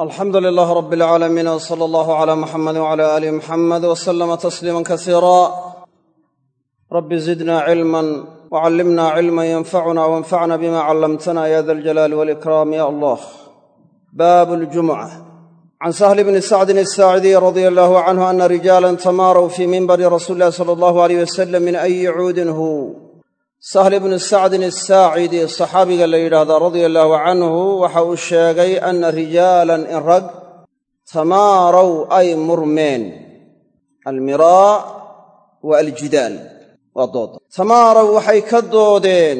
alxamdu lilaah rab alcaalamiin w sala allahu cala muxamedi wcala aali muxamed w salama tasliima kasiira rabbi zidna cilman wcallimna cilman yanfacuna wanfacna bima callamtana ya da aljalaali walikraam ya allah. Baabu ljumuca can sahli bni sacdin asaacidiy radia allahu canhu ana rijaalan tamaaraw fii minbari rasuuli illahi sala allahu aleyh wasalam min ayi cuudin hu sahl ibnu sacdin asaacidi saxaabiga la yidhaahdaa radia allaahu canhu waxa uu sheegay anna rijaalan in rag tamaaraw ay murmeen. Almiraa wa aljidaal waa dooda tamaaraw waxay ka doodeen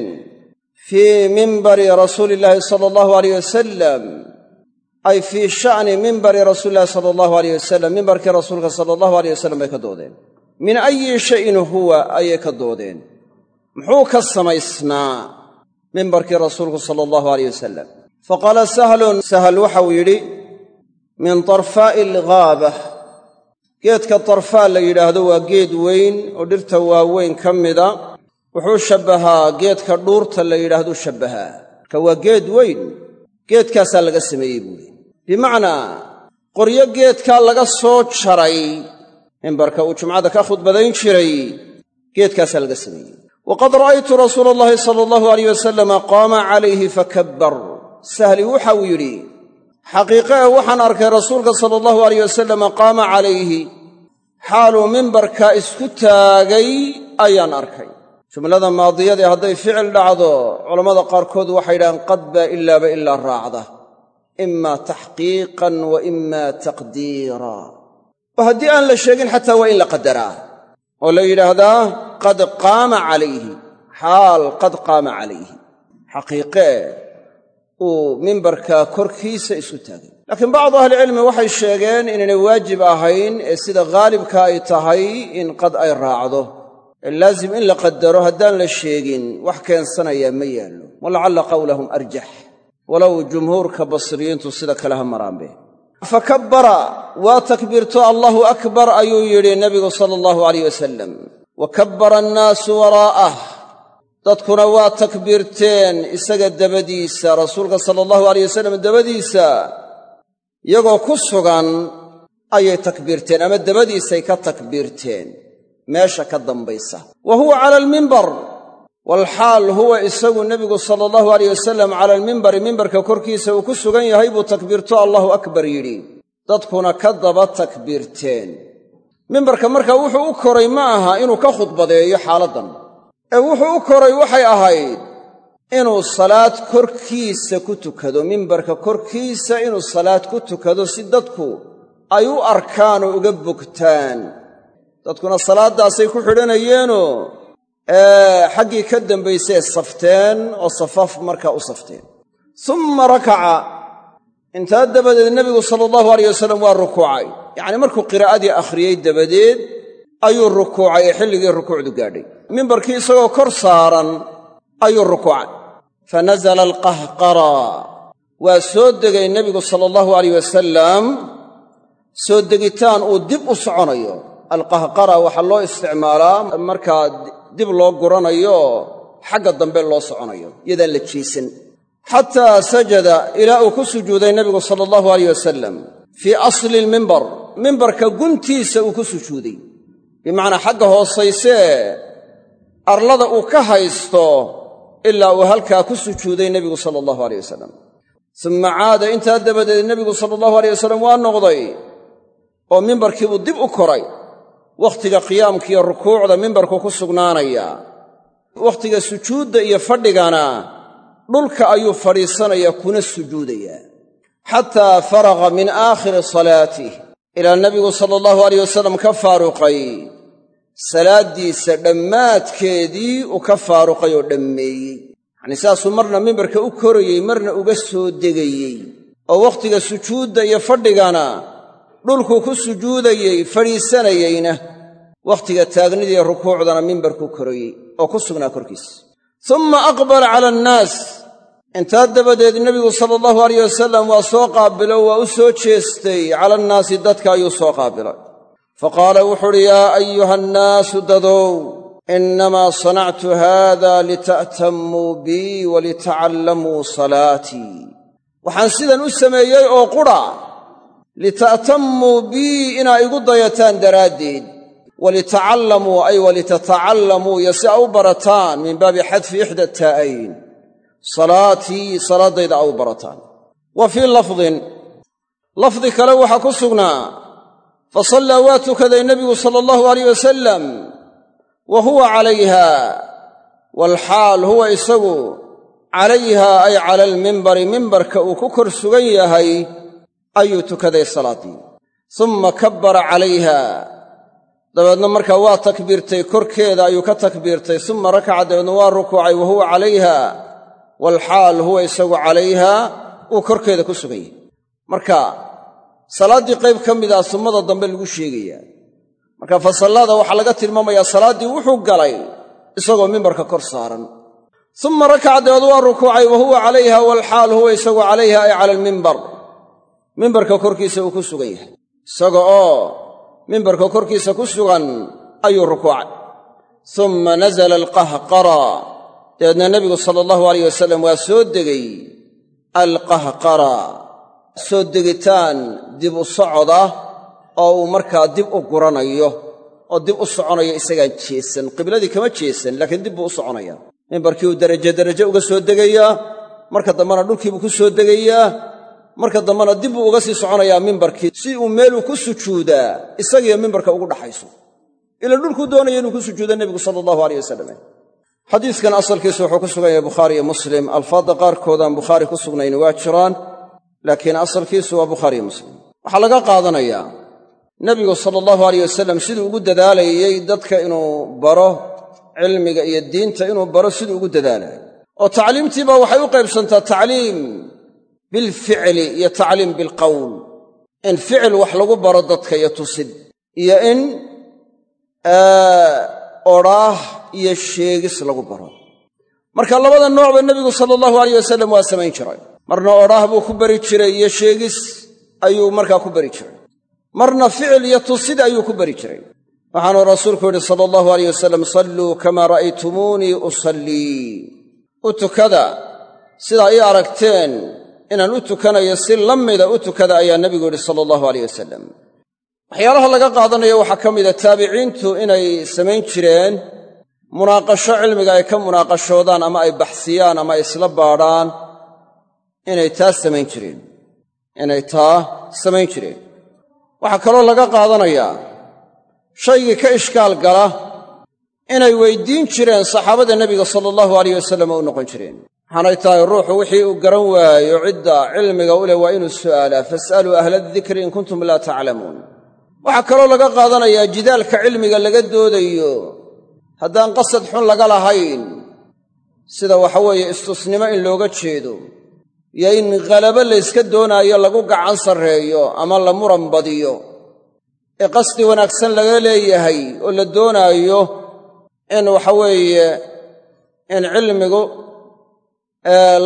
fii mimbari rasuuli illaahi sala allahu aleyh wasalam ay fii sha'ni mimbari rasuuli illahi sala allahu aleyh wasalam mimbarkii rasuulka sala allahu aleyh wasalam bay ka doodeen. Min ayi shayin huwa ayay ka doodeen muxuu ka samaysnaa mimbarkii rasuulku sala allahu aleyh wasalam fa qaala sahlun sahal waxau yidhi min tarfaa'i alghaaba. Geedka tarfaa la yidhaahdo waa geed weyn oo dhirta waaweyn ka mida. Wuxuu shabbahaa geedka dhuurta la yidhaahduu shabbahaa. Marka waa geed weyn. Geedkaasaa laga sameeyey buuhi bimacnaa qoryo geedkaa laga soo jaray mimbarka uu jumcada ka khudbadayn jiray geedkaasaa laga sameeyey waqad ra'aytu rasuula allahi sala allahu aleyh wasalama qaama calayhi fakabbar sahli waxau yidhi xaqiiqe e waxaan arkay rasuulka sala allahu aleyh wasalama qaama calayhi xaaluu mimbarkaa isku taagay ayaan arkay jumlada maadiyadee hadday ficil dhacdo culammada qaarkood waxay yidhahaan qad baa ilaaba ilaa raacda imaa taxqiiqan wa imaa taqdiira oo haddii aan la sheegin xataa waa in la qadaraa oo la yidhaahdaa qad qaama calayhi xaal qad qaama calayhi. Xaqiiqee uu mimbarka korkiisa isu taagay. Laakiin bacdu ahlicilmi waxay sheegeen inaynay waajib ahayn ee sida haalibka ay tahay in qad ay raacdo. Ee laazim in la qadaro haddaan la sheegin wax keensanayaa ma yaallo. Walacalla qawlahum arjax walow jumhuurka basriyiintu sida kale ha maraanbe fakabbara waa takbiirto allahu akbar ayuu yidhi nebigu sala allahu alayh wasalam wa kabbara annaasu waraa'ah. Dadkuna waa takbiirteen isaga dabadiisa rasuulka sala allahu alayh wasalam dabadiisa. Iyagoo ku sugan ayay takbiirteen ama dabadiisay ka takbiirteen. Meesha ka dambaysa. Wa huwa cala almimbar walxaal huwa isagu nebigu sala allahu alayh wasalam cala almimbari mimbarka korkiisa uu ku sugan yahay buu takbiirto allahu akbar yidhi. Dadkuna ka daba takbiirteen mimbarka marka wuxuu u koray ma aha inuu ka khudbadeeyo xaaladdan. Ee wuxuu u koray waxay ahayd inuu salaad korkiisa ku tukado. Mimbarka korkiisa inuu salaad ku tukado si dadku ay u arkaan oo uga bogtaan. Dadkuna salaaddaasay ku xidhanayeenoo xaggii ka dambaysay safteen oo safaf markaa u safteen. Summa rakaca. Intaa dabadeed nebigu sala allahu alayh wasalam waa rukuucay yacnii markuu qiraa'adii akhriyey dabadeed ayuu rukuucay ee xilligii rukuucdu gaadhay. Mimbarkii isagoo kor saaran ayuu rukuucay. Fa nasala alqahqara. Waa soo degay nebigu sala allahu alayh wasalam soo degitaan uu dib u soconayo. Alqahqara waxaa loo isticmaalaa markaa dib loo guranayo xagga dambe loo soconayo iyadaan la jiisan xataa sajada ilaa uu ku sujuuday nebigu sala allahu alayh wasalam fii asli lmimbar mimbarka guntiisa uu ku sujuuday. Bimacnaa xagga hoosaysee arlada uu ka haysto ilaa uu halkaa ku sujuuday nebigu sala allahu aleyh wasalam summa caada intaa dabadeed nebigu sala allahu aleyh wasalam waa noqday oo mimbarkiibuu dib u koray. Wakhtiga qiyaamkiiyo rukuucda mimbarku ku sugnaanaya. Wakhtiga sujuudda iyo fadhigana dhulka ayuu fadhiisanayaa kuna sujuudayaa xataa faraqa min aakhiri salaatih ilaa nebigu sala allahu aleyh wasalam ka faaruqay. Salaaddiisa dhammaadkeedii uu ka faaruqay oo dhammeeyey. Yacnii saasuu marna mimbarka u korayey marna uga soo degayey. Oo wakhtiga sujuudda iyo fadhigana dhulkuu ku sujuudayey fadhiisanayeyna. Wakhtiga taagnidii rukuucdana mimbarkuu korayey oo ku sugnaa korkiisa summa aqbala cala annaas intaa dabadeed nebigu sala allahu alayh wasalam waa soo qaabilo waa u soo jeestay. Cala annaasi dadka ayuu soo qaabilay. Fa qaala wuxuu uhi yaa ayuha annaasu dadow innamaa sanactu haada lita'tammuu bii walitacallamuu salaatii waxaan sidan u sameeyey oo qudha lita'tammuu bii inaa igu dayataan daraaddeed. Walitacallamuu ay walitatacallamuu iyo si a u barataan min baabi xadfi ixda taa'ayn salaatii salaaddayda a u barataan. Wa fii lafdin lafdi kale waxaa ku sugnaa fa sallaa waa tukaday nebigu sala allahu alayh wasalam wa huwa calayha waalxaal huwa isagu calayha ay cala almimbari mimbarka uu ku kor sugan yahay ayuu tukaday salaaddii. Summa kabbara calayha dabeedna markaa waa takbiirtay korkeeda ayuu ka takbiirtay summa rakaca dabeedna waa rukuucay wa huwa calayha waalxaal huwa isagu calayha uu korkeeda ku sugan yahay marka salaaddii qayb ka mid ah summada dambe lagu sheegayaa marka fasallaada waxaa laga tilmaamayaa salaaddii wuxuu galay isagoo mimbarka kor saaran. Summa rakaca dabeed waa rukuucay wa huwa calayha waalxaal huwa isagu calayha ay cala almimbar mimbarka korkiisa uu ku sugan yahay isaga oo mimbarka korkiisa ku sugan ayuu rukuucay. Summa nazala alqahqara dabeedna nebigu sala allahu alayh wasalam waa soo degay alqahqara soo degitaan dib u socoda oo uu markaa dib u guranayo oo dib u soconayo isagaan jeesan qibladii kama jeesan laakiin dib buu u soconaya mimbarkii uu deraje deraje uga soo degayaa marka dambena dhulkiibuu ku soo degayaa marka dambena dib buu uga sii soconayaa mimbarkii si uu meeluu ku sujuudaa isagiyo mimbarka ugu dhaxayso. Ila dhulkuu doonaya inuu ku sujuudo nebigu sala allahu aleyh wasalam xadiiskan asalkiisu wuxuu ku sugan yahay bukhaari iyo muslim. Alfaadda qaarkoodaan bukhaari ku sugnayn waa jiraan laakiin asalkiisu waa bukhaari iyo muslim. Waxaa laga qaadanayaa nebigu sala allahu aleyh wasalam siduu ugu dadaalayey dadka inuu baro cilmiga iyo diinta inuu baro siduu ugu dadaalayo oo tacliimtiiba waxay u qaybsantaa tacliim bilficli iyo tacliim bilqowl in ficil wax lagu baro dadka iyo tusid iyo in odhaah iyo sheegis lagu baro. Marka labada noocba nebigu sala allahu aleyh wasalam waa samayn jiray. Marna odhaah buu ku bari jiray iyo sheegis ayuu markaa ku bari jiray. Marna ficil iyo tusid ayuu ku bari jiray. Waxaanuu rasuulku yidhi sala allahu aleyh wasalam salluu kamaa ra'aytumuunii usallii. U tukada sidaa ii aragteen inaan u tukanayo si la mida u tukada ayaa nebigu yidhi sala allahu aleyh wasalam waxyaalaha laga qaadanayo waxaa ka mida taabiciintu inay samayn jireen munaaqasho cilmiga ay ka munaaqashoodaan ama ay baxsiyaan ama isla baadhaan inay taa samayn jireen inay taa samayn jireen. Waxaa kaloo laga qaadanayaa shaygii ka ishkaal gala inay weyddiin jireen saxaabada nebiga sala allahu alayh wasalam u noqon jireen. Waxaanay tahay ruuxu wixii uu garan waayo cidda cilmiga u leh waa inuu su'aalaa fas'aluu ahla adikri in kuntum laa taclamuun waxaa kaloo laga qaadanayaa jidaalka cilmiga laga doodayo. Haddaan qasad xun laga lahayn sida waxaweeye istusnimo in looga jeedo iyo in khalabo layska doonaayo lagu gacan sarreeyo ama la muran badiyo. Ee qasdi wanaagsan laga leeyahay oo la doonaayo in waxaweeye in cilmigu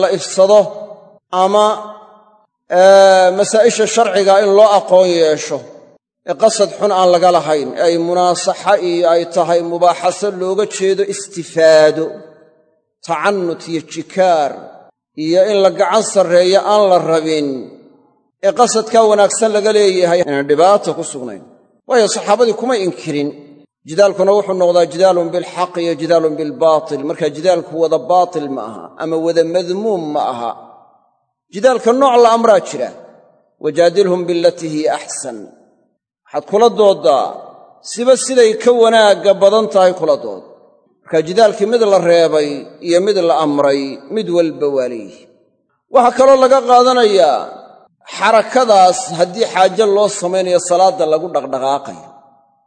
la ifsado ama masaa'isha sharciga in loo aqoon yeesho ee qasad xun aan laga lahayn ee ay munaasaxa iyo ay tahay mubaaxaso looga jeedo istifaado tacannut iyo jikaar iyo in la gacan sarreeyo aan la rabin ee qasadkaa wanaagsan laga leeyahay inaan dhibaato ku sugnayn. Waayo saxaabadii kumay inkirin. Jidaalkuna wuxuu noqdaa jidaalun bilxaq iyo jidaalun bilbaatil. Marka jidaalku wada baatil ma aha ama wada madmuum ma aha. Jidaalka nooc la amraa jira. Wajaadilhum bilatii hiya axsan waxaad kula dooddaa siba siday ka wanaagga badan tahay kula dood. Marka jidaalkii mid la reebay iyo mid la amray mid walba waa leeyihi waxaa kaloo laga qaadanayaa xarakadaas haddii xaajo loo samaynayo salaadda lagu dhaqdhaqaaqayo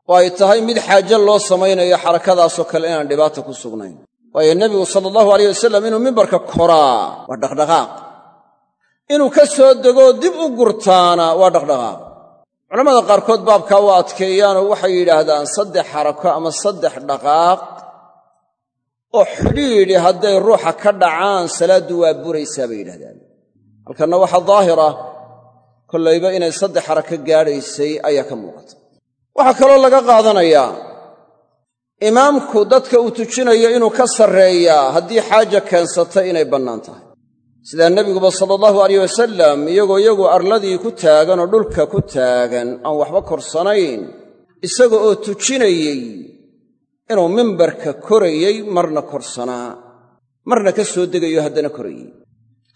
oo ay tahay mid xaajo loo samaynayo xarakadaasoo kale inaan dhibaata ku sugnayn. Waayo nebigu sala allahu alayh wasalam inuu mimbarka koraa waa dhaqdhaqaaq. Inuu ka soo degoo dib u gurtaana waa dhaqdhaqaaq culamada qaarkood baabkaa waa adkeeyaanoo waxay yidhaahdaan saddex xarako ama saddex dhaqaaq oo xidhiidhi hadday ruuxa ka dhacaan salaaddu waa buraysaa bay yidhahdaan halkanna waxaa daahir ah inay saddex xarako gaadhaysay ayaa ka muuqata. Waxaa kaloo laga qaadanayaa imaamku dadka uu tujinayo inuu ka sarreeyaa haddii xaaja keensata inay bannaan tahay sidaa nebiguba sala allahu alayh wasalam iyagoo iyagu arladii ku taagan oo dhulka ku taagan aan waxba korsanayn. Isaga oo tujinayey inuu mimbarka korayey marna korsanaa. Marna ka soo degayo haddana korayey.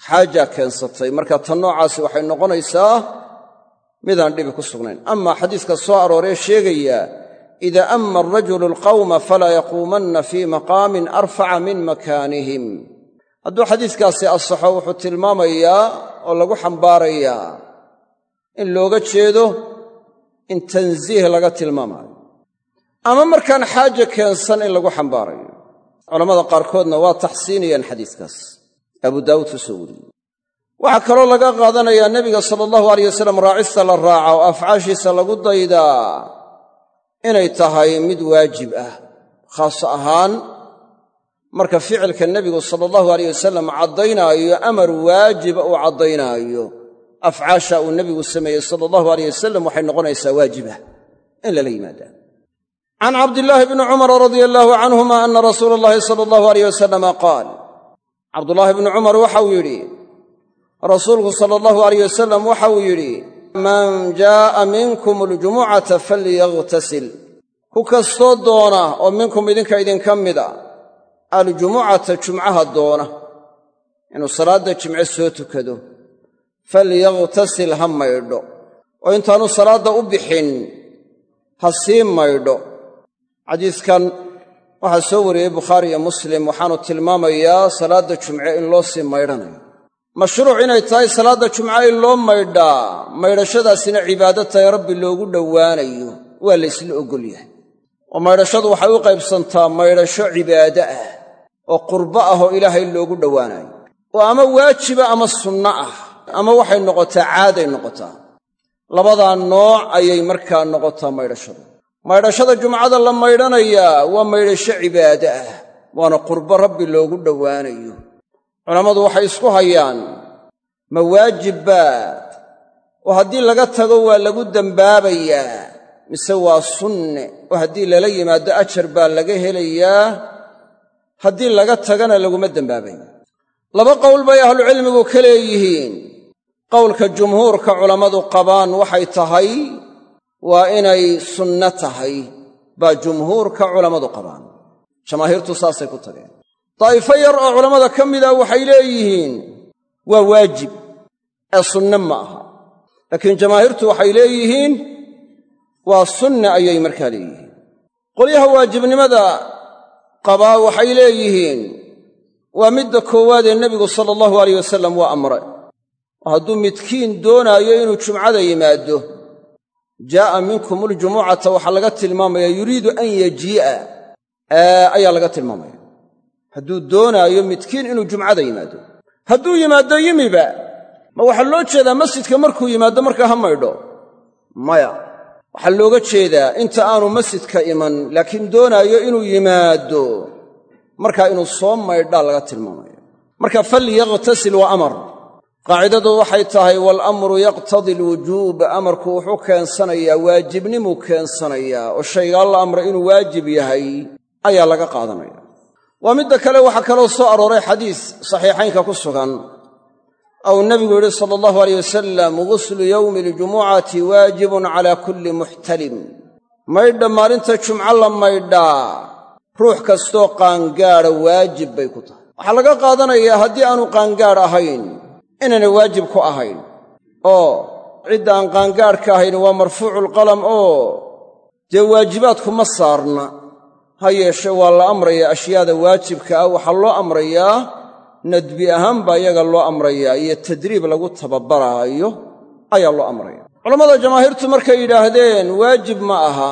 Xaajaa keensatay. Marka tan noocaasi waxay noqonaysaa midaan dhibi ku sugnayn. Amaa xadiiska soo arooree sheegaya ida ama arajulu alqawma falaa yaquumanna fii maqaamin arfaca min makaanihim hadduu xadiiskaasi asaxo wuxuu tilmaamayaa oo lagu xambaarayaa in looga jeedo in tansiih laga tilmaamaayo. Ama markaan xaaja keensan in lagu xambaarayo. Culammada qaarkoodna waa taxsiinayaan xadiiskaas. Abu daawuud ka soo wariyey. Waxaa kaloo laga qaadanayaa nebiga sala allahu alayh wasalam raacista la raaca oo afcaashiisa lagu daydaa inay tahay mid waajib ah khaas ahaan marka ficilka nebigu sala allahu alayh wasalam caddaynaayo amar waajiba uu caddaynaayo afcaasha uu nebigu sameeyey sala allahu alayh wasalam waxay noqonaysaa waajibah in lala yimaadaa can cabdillaahi bni cumara radia allaahu canhuma ana rasuula allahi sala allahu alayh wasalama qaal cabdullaahi bni cumar waxauu yidhi rasuulku sala allahu alayh wasalam waxauu yidhi man jaa'a minkum aljumucata falyaghtasil ku kastoo doona oo minkum idinka idinka mid a aljumucata jumcaha doona inuu salaadda jimce soo tukado falyaghtasil ha maydho oo intaanu salaadda u bixin ha sii maydho. Xadiiskan waxaa soo wariyey bukhaari iyo muslim waxaanu tilmaamayaa salaadda jumce in loo sii maydhanayo. Mashruuc inay tahay salaadda jumca in loo maydhaa maydhashadaasina cibaado tahay rabbi loogu dhowaanayo waa la ysla oggol yahay. Oo maydhashadu waxay u qaybsantaa maydhasho cibaado ah oo qurbo ah oo ilaahay loogu dhowaanayo. Oo ama waajiba ama sunno ah ama waxay noqotaa caaday noqotaa. Labadaa nooc ayay markaa noqotaa maydhashadu. Maydhashada jumcada la maydhanayaa waa maydhasho cibaado ah waana qurbo rabbi loogu dhowaanayo. Culammadu waxay isku hayaan ma waajibbaa oo haddii laga tago waa lagu dembaabayaa mise waa sunne? Oo haddii lala yimaado ajar baa laga helayaa haddii laga tagana laguma dembaabayo laba qowl bay ahlucilmigu ka leeyihiin. Qowlka jumhuurka culammadu qabaan waxay tahay waa inay sunno tahay baa jumhuurka culammadu qabaan. Jamaahiirtu saasay ku tageen. Daa'ifo yar oo culammada ka mida waxay leeyihiin waa waajib ee sunne ma aha. Laakiin jamaahiirtu waxay leeyihiin waa sunne ayay markaa leeyihiin. Qolyaha waajibnimada qabaa waxay leeyihiin waa midda koowaadee nebigu sala allahu alayh wasalam waa amre oo hadduu midkiin doonaayo inuu jumcada yimaado jaa'a minkum aljumucata waxaa laga tilmaamaya yuriidu an yajii'a. Ayaa laga tilmaamaya. Hadduu doonaayo midkiin inuu jumcada yimaado. Hadduu yimaado yimiba ma waxaa loo jeedaa masjidka markuu yimaado markaa ha maydho. Maya waxaa looga jeedaa inta aanu masjidka iman laakiin doonaayo inuu yimaado markaa inuu soo maydhaa laga tilmaamaya marka falyakhtasil waa amar. Qaacidadu waxay tahay waalamru yaqtadi alwujuub amarku wuxuu keensanayaa waajibnimuu keensanayaa oo shaygaa la amray inuu waajib yahay ayaa laga qaadanaya. Waa midda kale waxaa kaloo soo arooray xadiis saxiixaynka ku sugan ou nebigu yidhi sala allahu aleyh wasalam guslu yowmi aljumucati waajibun calaa kulli muxtalim maydha maalinta jumco la maydhaa ruux kastoo qaangaadha waajib bay ku tahay. Waxaa laga qaadanayaa haddii aanu qaangaadh ahayn inaynay waajib ku ahayn. Oo cidda aan qaangaadhka ahayn waa marfuuculqalam oo dee waajibaadku ma saarna. Ha yeeshe waa la amrayaa ashyaada waajibka ah waxaa loo amrayaa nadbi ahaan baa iyaga loo amrayaa iyo tadriib lagu tababaraayo ayaa loo amraya. Culammada jamaahiirtu markay yidhaahdeen waajib ma aha.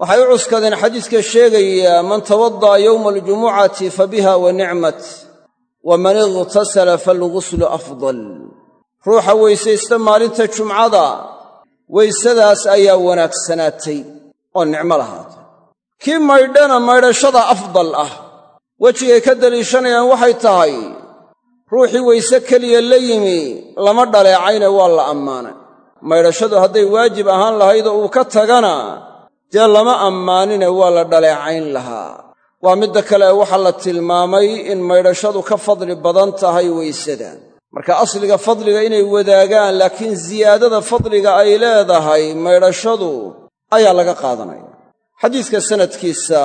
Waxay u cuskadeen xadiiska sheegaya man tawada'a yowma aljumucati fa biha wa nicmat waman ightasala falguslu afdal. Ruuxa weysaysta maalinta jumcada weysadaas ayaa wanaagsanaatay oo nicmo lahaatay. Kii maydhana maydhashada afdal ah wejigay ka daliishanayaan waxay tahay ruuxii weyse keliya la yimi lama dhaleecayne waa la ammaanay maydhashadu hadday waajib ahaan lahayd oo uu ka tagana dee lama ammaanine waa la dhaleecayn lahaa. Waa midda kale waxaa la tilmaamay in maydhashadu ka fadli badan tahay weysada marka asliga fadliga inay wadaagaan laakiin ziyaadada fadliga ay leedahay maydhashadu ayaa laga qaadanaya. Xadiiska sanadkiisa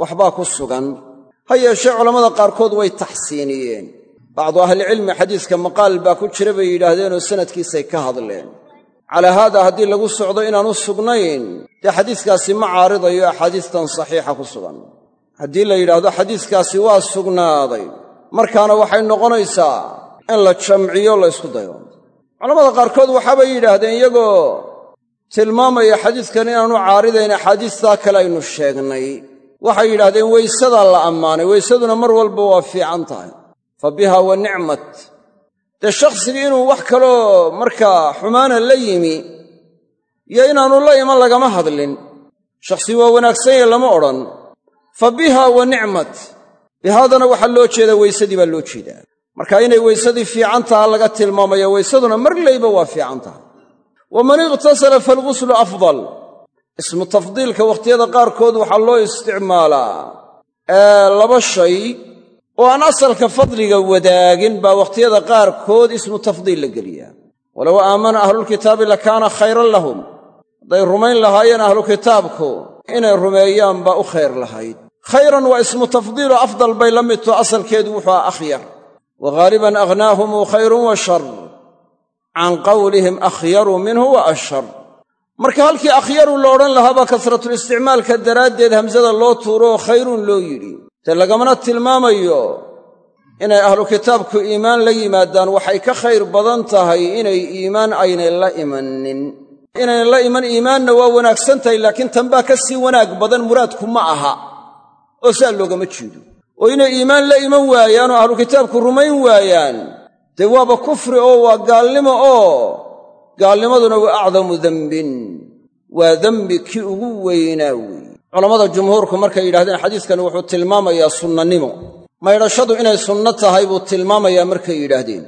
waxbaa ku sugan ha yeeshee culammada qaarkood way taxsiiniyeen. Bacdu ahlicilmi xadiiska maqaal baa ku jira bay yidhaahdeenoo sanadkiisay ka hadleen. Calaa haada haddii lagu socdo inaanu sugnayn dee xadiiskaasi ma caaridayo axaadiistan saxiixa ku sugan. Haddii la yidhaahdo xadiiskaasi waa sugnaaday markaana waxay noqonaysaa in la jamciyo la ysku dayo. Culammada qaarkood waxaabay yidhaahdeen iyagoo tilmaamaya xadiiskan inaanu caaridayn axaadiistaa kale aynu sheegnay waxay yidhahdeen weysadaa la ammaanay weysaduna mar walba waa fiican tahay. Fa biha wa nicmat. Dee shakhsigii inuu wax kaloo markaa xumaana la yimi iyo inaannu la iman lagama hadlin. Shakhsi waa wanaagsanye lama odhan. Fa biha wa nicmat. Bihaadana waxaa loo jeedaa weysadii baa loo jeedaa. Marka inay weysadii fiican taha laga tilmaamaya weysaduna marlayba waa fiican tahay. Waman iqhtasala faalghuslu afdal ismu tafdiilka wakhtiyada qaarkood waxaa loo isticmaalaa laba shay oo aan asalka fadliga wadaagin baa wakhtiyada qaarkood ismu tafdiil la geliyaa. Walow aamana ahlulkitaabi lakaana khayran lahum. Hadday rumayn lahaayeen ahlu kitaabku inay rumeeyaan baa u khayr lahayd. Khayran waa ismu tafdiilo afdal bay la midto asalkeedu wuxuu ah akhyar. Wa ghaaliban aghnaahumu khayrun wa shar can qawlihim akhyaru minhu wa ashar marka halkii akhyaru la odhan lahaabaa kasratulisticmaalka daraaddeed hamsada loo tuuro oo khayrun loo yidhi. Dee lagamana tilmaamayo inay ahlu kitaabku iimaan la yimaadaan waxay ka khayr badan tahay inay iimaan aynay la imanin. Inayna la iman iimaanna waa wanaagsan tahay laakiin tanbaa ka sii wanaag badan muraadku ma aha. Oo saa loogama jeedo. Oo inay iimaan la iman waayaan oo ahlu kitaabku rumayn waayaan. Dee waaba kufri oo waa gaalnimo oo gaalnimaduna waa acdamu dembin waa dembi kii ugu weynaa weeye culammada jumhuurku markay yidhahdeen xadiiskani wuxuu tilmaamayaa sunnanimo. Maydhashadu inay sunno tahay buu tilmaamayaa markay yidhaahdeen.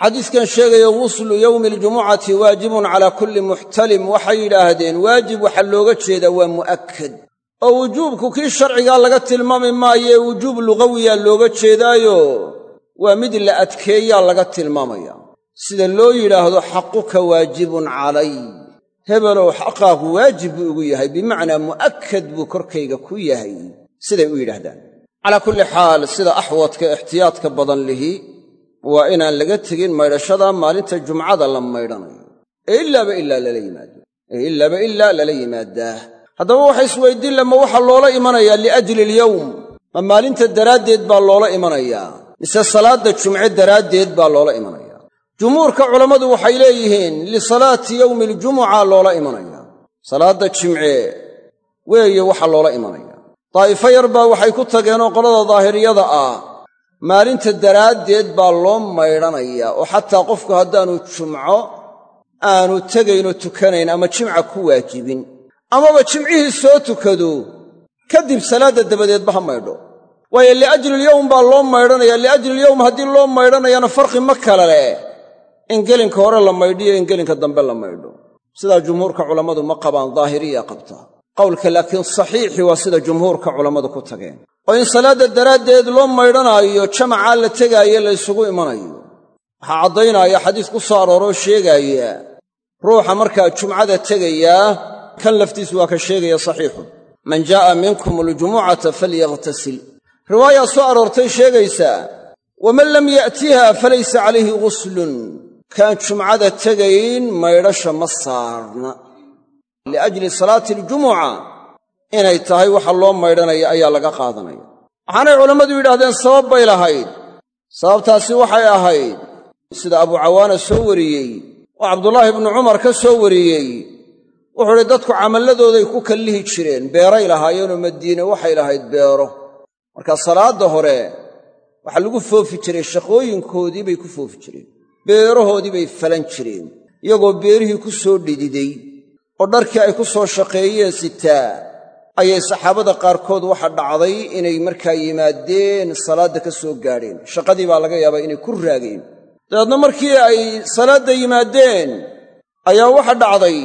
Xadiiskan sheegaya ghuslu yowmi aljumucati waajibun calaa kulli muxtalim. Waxay yidhaahdeen waajib waxaa looga jeedaa waa mu'akkad. Oo wujuubku kii sharcigaa laga tilmaami maayee wujuub lugawiyaa looga jeedaayo? Waa mid la adkeeyaa laga tilmaamaya sida loo yidhaahdo xaquka waajibun calay. Hebelow xaqaagu waajib buu igu yahay bimacnaa mu'akkad buu korkayga ku yahay siday u yidhaahdaan. Calaa kulli xaal sida axwadka ixtiyaadka badan lihi waa inaan laga tegin maydhashada maalinta jumcada la maydhanayo. Ee ilaaba ilaa lala yimaado. Ee ilaaba ilaa lala yimaadaa haddaba waxa isweydiin lama waxaa loola imanayaa liajli alyowm ma maalinta daraaddeed baa loola imanayaa mise salaadda jumce daraaddeed baa loola imanaya jumhuurka culammadu waxay leeyihiin lisalaati yowmi aljumuca loola imanaya. Salaadda jimce weeye waxaa loola imanaya. Daa'ifo yar baa waxay ku tageenoo qolada daahiriyada ah maalinta daraaddeed baa loo maydhanayaa oo xataa qofku haddaanu jumco aanu tegaynoo tukanayn ama jimca ku waajibin. Amaba jimcihii soo tukado kadib salaadda dabadeedba ha maydho. Waayo liajlilyowm baa loo maydhanaya. Liajlilyowm haddii loo maydhanayana farqi ma kale leh in gelinka hore la maydhiyo in gelinka dambe la maydho. Sidaa jumhuurka culammadu ma qabaan daahiriya qabtaa qowlka laakiin saxiixi waa sida jumhuurka culammadu ku tageen. Oo in salaadda daraaddeed loo maydhanaayo jamacaa la tegaaye la ysugu imanayo. Waxaa caddaynaya xadiis ku soo arooroo sheegaaya ruuxa markaa jumcada tegayaa kan laftiisu waa ka sheegaya saxiixun. Man jaa'a minkum aljumucata falyaghtasil riwaayaa soo aroortay sheegaysaa waman lam ya'tiha falaysa calayhi ghuslun kaan jumcada tegayn maydhasha ma saarna. Liajli salaati aljumuca inay tahay waxa loo maydhanaya ayaa laga qaadanaya. Waxaanay culammadu yidhahdeen sabab bay lahayd. Sababtaasi waxay ahayd sida abucawaana soo wariyey oo cabdulaahi ibnu cumar ka soo wariyey. Wuxuu idhi dadku camalladooday ku kallihi jireen beeray lahaayeenoo madiine waxay lahayd beero. Marka salaadda hore waxaa lagu foofi jiray shaqooyinkoodii bay ku foofi jireen beerahoodii bay falan jireen iyagoo beerihii ku soo dhididay. Oo dharkii ay ku soo shaqeeyeen sitaa ayay saxaabada qaarkood waxa dhacday inay markaa yimaadeen salaadda ka soo gaadheen. Shaqadii baa laga yaabaa inay ku raageen dabeedna markii ay salaadda yimaadeen ayaa waxa dhacday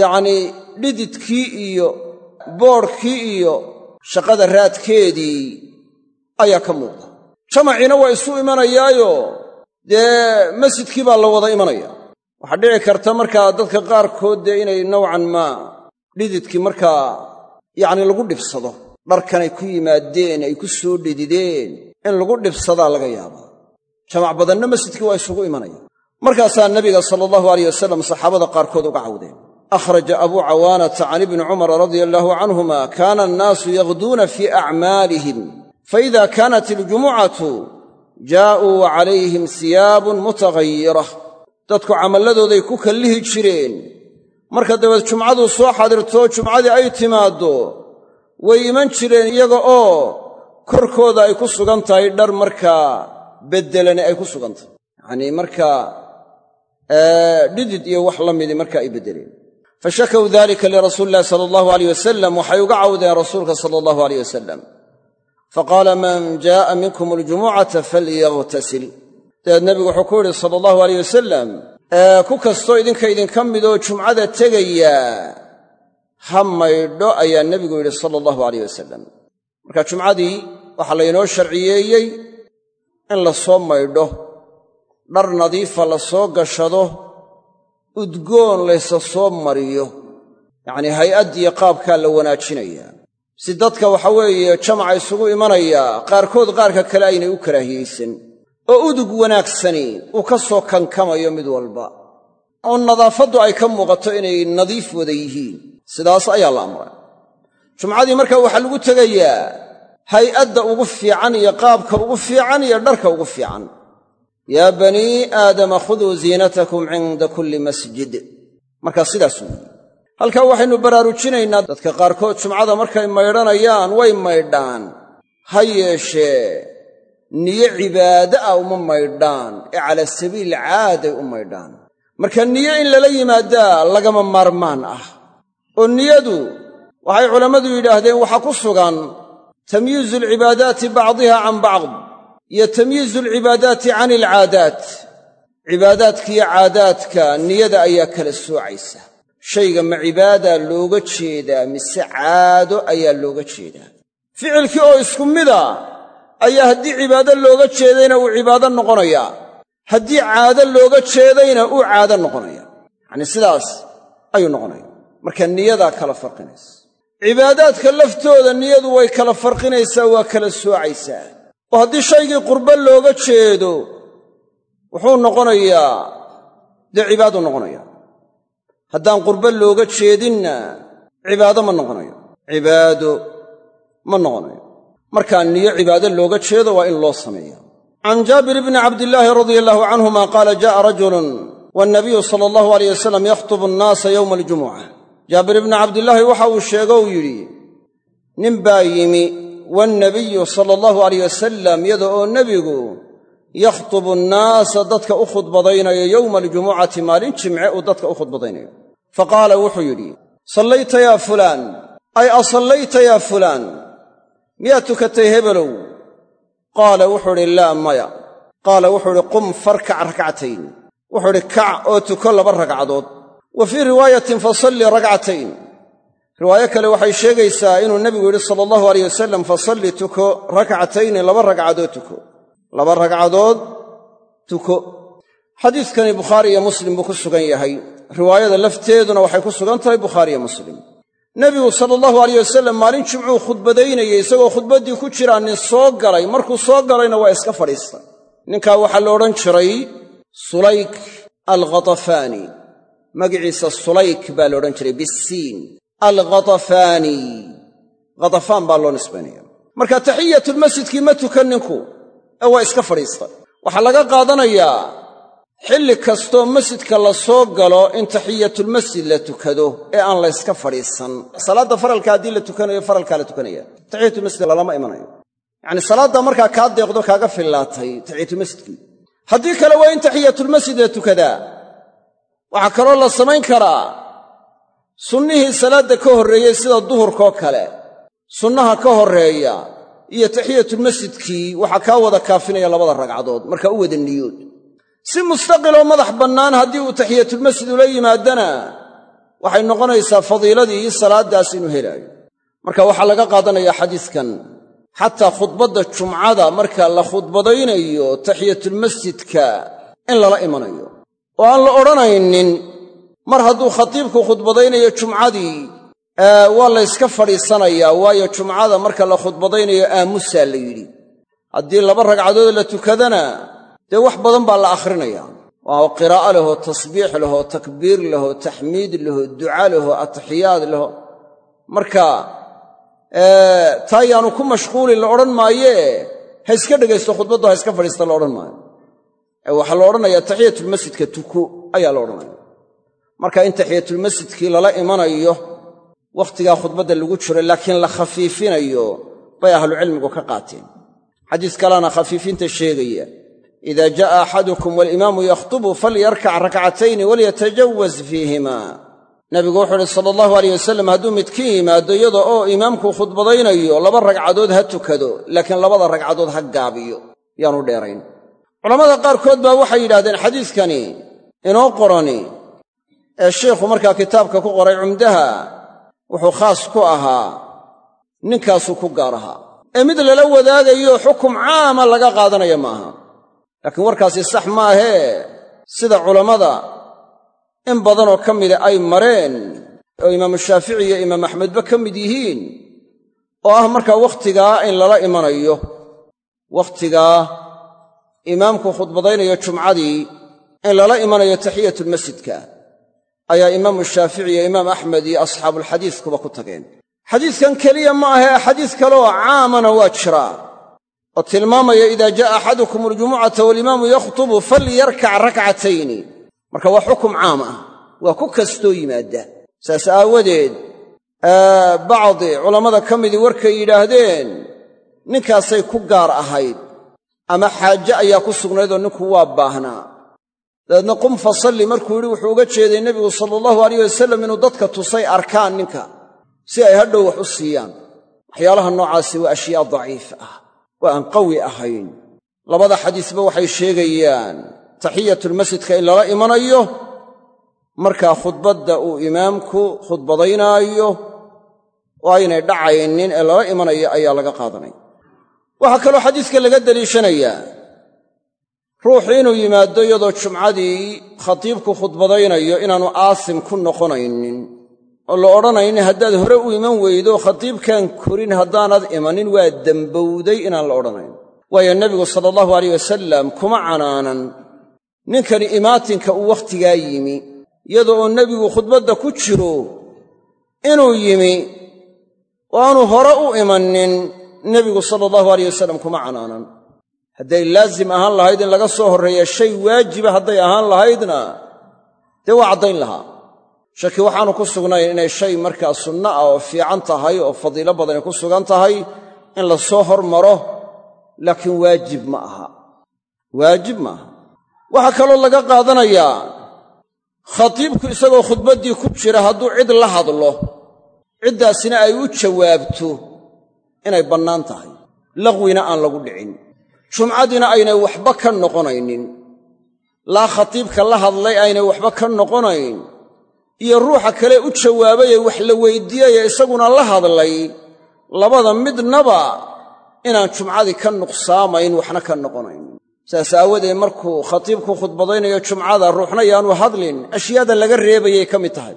yacnii dhididkii iyo boodhkii iyo shaqada raadkeedii ayaa ka muuqda. Jamaciina waa isu imanayaayo dee masjidkii baa la wada imanaya. Waxaa dhici karta markaa dadka qaarkood dee inay nowcan maa dhididkii markaa yacni lagu dhibsado. Dharkanay ku yimaadeen ay ku soo dhidideen in lagu dhibsadaa laga yaabaa. Jamac badanna masjidkii waa isugu imanaya. Markaasaa nabiga sala allahu aleyh wasalam saxaabada qaarkood uga cawdeen. Akhraja abuu cawaanata can ibni cumara radia allaahu canhuma kaana annaasu yaghduuna fii acmaalihim faida kaanat iljumucatu jaa'uu wa calayhim siyaabun mutaghayira dadku camalladooday ku kallihi jireen. Marka dabeed jumcadu soo xadirto jumcadii ay timaaddo way iman jireen iyaga oo korkooda ay ku sugan tahay dhar markaa beddelani ay ku sugan tahay. Yacnii markaa dhidid iyo wax la midii marka ay beddeleen. Fashakow dalika lirasuuli illahi sala allahu aleyh wasalam waxay uga cawdeen rasuulka sala allahu aleyh wasalam faqaala man jaa'a minkum aljumucata falyaghtasil dabeed nebigu wuxuu ku yidhi sala allahu aleyh wasalam ku kastoo idinka idinka midoo jumcada tegaya ha maydho ayaa nebigu yidhi sala allahu aleyh wasalam marka jumcadii waxaa laynoo sharciyeeyey in la soo maydho dhar nadiifa la soo gashado udgoon laysa soo mariyo yacnii hay'addiyo qaabkaa la wanaajinayaa si dadka waxa weeye jamaca isugu imanaya qaarkood qaarka kale aynay u karaahiyeysan oo udug wanaagsani uu ka soo kankamayo mid walba. Oo nadaafaddu ay ka muuqato inay nadiif wada yihiin sidaas ayaa la amray. Jumcadii marka waxaa lagu tegayaa hay'adda ugu fiican iyo qaabka ugu fiican iyo dharka ugu fiican. Yaa banii aadama khuduu ziinatakum cinda kulli masjid. Markaa sidaas weeye halkaa waxaynu baraarujinaynaa dadka qaarkood jumcada markay maydhanayaan way maydhaan. Ha yeeshee niyo cibaade ah uma maydhaan. Ee cala sabiil caaday u maydhaan. Marka niyo in lala yimaadaa lagama maarmaan ah. Oo niyadu waxay culammadu yidhaahdeen waxaa ku sugan tamyiizu alcibaadaati bacdiha can bacd iyo tamyiizu alcibaadaati can alcaadaat cibaadaadkiiyo caadaadka niyada ayaa kala soocaysa shayga ma cibaadaa looga jeedaa mise caado ayaa looga jeedaa. Ficilkii oo isku mida ayaa haddii cibaado looga jeedayna uu cibaado noqonayaa. Haddii caado looga jeedayna uu caado noqonaya yacnii sidaas ayuu noqonaya marka niyadaa kala farqinaysa. Cibaadaadka laftooda niyadu way kala farqinaysaa waa kala soocaysaa. Oo haddii shaygii qurbo looga jeedo wuxuu noqonayaa dee cibaaduu noqonaya haddaan qurbo looga jeedinna cibaado ma noqonayo. Cibaado ma noqonayo. Markaa niyo cibaado looga jeedo waa in loo sameeya can jaabir bni cabdillaahi radia allahu canhuma qaala ja'a rajulun waannabiyu sala allahu alayh wasalam yakhtubu annaasa yowma aljumuca jaabir ibni cabdillaahi waxa uu sheego uu yidhi nin baa yimi waannabiyu sala allahu alayh wasalam iyada oo nebigu yakhtubu annaasa dadka u khudbadaynayo yowma aljumucati maalin jimce uu dadka u khudbadaynayo. Fa qaala wuxuu yidhi sallayta yaa fulaan. Ay asallayta yaa fulaan. Miyaad tukatay hebelow? Qaala wuxuu idhi laa maya. Qaala wuxuu idhi qum farkac rakcatayn wuxuu idhi kac oo tuko laba ragcadood. Wa fii riwaayatin fasalli rakcatayn riwaayo kale waxay sheegaysaa inuu nebigu yidhi sala allahu alayh wasalam fasalli tuko rakcatayni laba ragcadood tuko laba ragcadood tuko. Xadiidkani bukhaari iyo muslim buu ku sugan yahay. Riwaayada lafteeduna waxay ku sugan tahay bukhaari iyo muslim. Nebigu sala allahu alayh wasalam maalin jimcuu khudbadaynayey isagoo khudbaddii ku jiraa nin soo galay. Markuu soo galayna waa iska fadhiistay ninkaa waxaa la odhan jiray sulayk alghatafaani magiciisa sulayk baa la odhan jiray bisiin alghatafaani ghatafaan baa loo nisbaynaya. Marka taxiyatulmasjidkii ma tukan ninku ee waa iska fadhiistay waxaa laga qaadanayaa xilli kastoo masjidka la soo galo in taxiyatulmasjid la tukado ee aan la yska fadhiisan. Salaadda faralka haddii la tukanayo faralkaa la tukanaya taxiyatulmasjid lalama imanayo. Yacni salaadda markaa kaa deeqdo kaaga fillaatay taxiyatulmasjidkii haddii kale waa in taxiyatulmasjid la tukadaa. Waxaa kaloo la samayn karaa sunnihii salaadda ka horreeyey sida duhurkoo kale. Sunnaha ka horreeya iyo taxiyatulmasjidkii waxaa kaa wada kaafinaya labada ragcadood markaa u wada niyood. Si mustaqiloo madax bannaan haddii uu taxiyatulmasjid ula yimaadana waxay noqonaysaa fadiiladii iyo salaaddaas inuu helaayo. Marka waxaa laga qaadanayaa xadiiskan xataa khudbadda jumcada marka la khudbadaynayo taxiyatulmasjidka in lala imanayo. Oo aan la odhanaynin mar hadduu khatiibku khudbadaynayo jumcadii waa la yska fadhiisanayaa waayo jumcada marka la khudbadaynayo aamusaa la yidhi. Haddii laba ragcadood la tukadana dee wax badan baa la akhrinayaa waa qiraa'o lahoo tasbiix lahoo takbiir lahoo taxmiid lahoo duca lahoo atixiyaad laho marka taa yaanu ku mashquulin la odhan maayee ha iska dhegaysto khudbaddu ha iska fadhiista la odhan maayo. Waxaa la odhanayaa taxiyatulmasjidka tuko ayaa la odhanaya marka in taxiyatulmasjidkii lala imanayo wakhtigaa khudbadda lagu jiro laakiin la khafiifinayo bay ahlucilmigu ka qaateen. Xadiis kalena khafiifinta sheegaya ida ja'a axadukum walimaamu yakhtubu falyarkac rakcatayni walyatajawaz fiihima. Nabigu wuxuu uhi sala allahu aleyh wasalam hadduu midkiin yimaado iyada oo imaamku khudbadaynayo laba ragcadood ha tukado laakiin labada ragcadood ha gaabiyo. Yaanu dheerayn. Culammada qaarkood baa waxay yidhahdeen xadiiskani inoo qorani ee sheikhu markaa kitaabka ku qoray cumdaha wuxuu khaas ku ahaa ninkaasuu ku gaar ahaa. Ee mid lala wadaagayo xukum caama laga qaadanaya maaha. Laakiin warkaasi sax maahee sida culammada in badanoo ka mida ay mareen oo imaamu shaafici iyo imaam axmedba ka mid yihiin oo ah markaa wakhtigaa in lala imanayo. Wakhtigaa imaamku khudbadaynayo jumcadii in lala imanayo taxiyatulmasjidka ayaa imaamu shaafici iyo imaam axmed iyo asxaabuulxadiiskuba ku tageen. Xadiiskan keliya ma ahee xadiis kaleoo caamana waa jiraa oo tilmaamaya idaa jaa'a axadukum aljumucata walimaamu yakhtubu falyarkac rakcatayni. Marka waa xukum caam ah waa ku kastoo yimaadda. Saas aawadeed bacdi culammada ka midii warkay yidhaahdeen ninkaasay ku gaar ahayd. Ama xaaje ayaa ku sugnayd oo ninku waa baahnaa dabeedna qum fasalli markuu yidhi wuxuu uga jeeday nebigu sala allahu alayh wasalam inuu dadka tusay arkaan ninka si ay hadhow wax u siiyaan. Waxyaalaha noocaasi waa ashyaa daciif ah waa aan qawi ahayn. Labada xadiisba waxay sheegayaan taxiyatulmasjidka in lala imanayo markaa khudbadda uu imaamku khudbadaynaayo oo aynay dhacaynin ee lala imanayo ayaa laga qaadanaya. Waxaa kaloo xadiiska laga deliishanayaa ruuxu inuu yimaado iyadoo jumcadii khatiibku khudbadaynayo inaannu aasim ku noqonaynin. Oo la odhanaynin haddaad hore u iman weydo khatiibkaan korin haddaanad imanin waa dembowday inaan la odhanayn. Waayo nebigu sala allahu alayh wasalam kuma canaanan. Ninkani imaatinka uu wakhtigaa yimi iyadoo oo nebigu khudbadda ku jiro inuu yimi oo aanu hore u imannin. Nebigu sala allahu alayh wasalam kuma canaanan hadday laazim ahaan lahayd in laga soo horreeya shay waajiba hadday ahaan lahaydna dee waa caddayn lahaa. Shaki waxaanu ku sugnayn inay shay markaa sunno ah oo fiican tahay oo fadiilo badani ku sugan tahay in la soo hormaro laakiin waajib ma aha. Waajib ma aha. Waxaa kaloo laga qaadanayaa khatiibku isagoo khudbaddii ku jira hadduu cid la hadlo ciddaasina ay u jawaabto inay bannaan tahay laqwina aan lagu dhicin jumcadiina aynay waxba ka noqonaynin. Laa khatiibka la hadlay aynay waxba ka noqonayn. Iyo ruuxa kale u jawaabay ee wax la weydiiyaya isaguna la hadlay. Labada midnaba inaan jumcadii ka nuqsaamayn waxna ka noqonayn. Saas aawadeed markuu khatiibku khudbadaynayo jumcada ruuxna yaanu hadlin. Ashyaada laga reebayay ka mid tahay.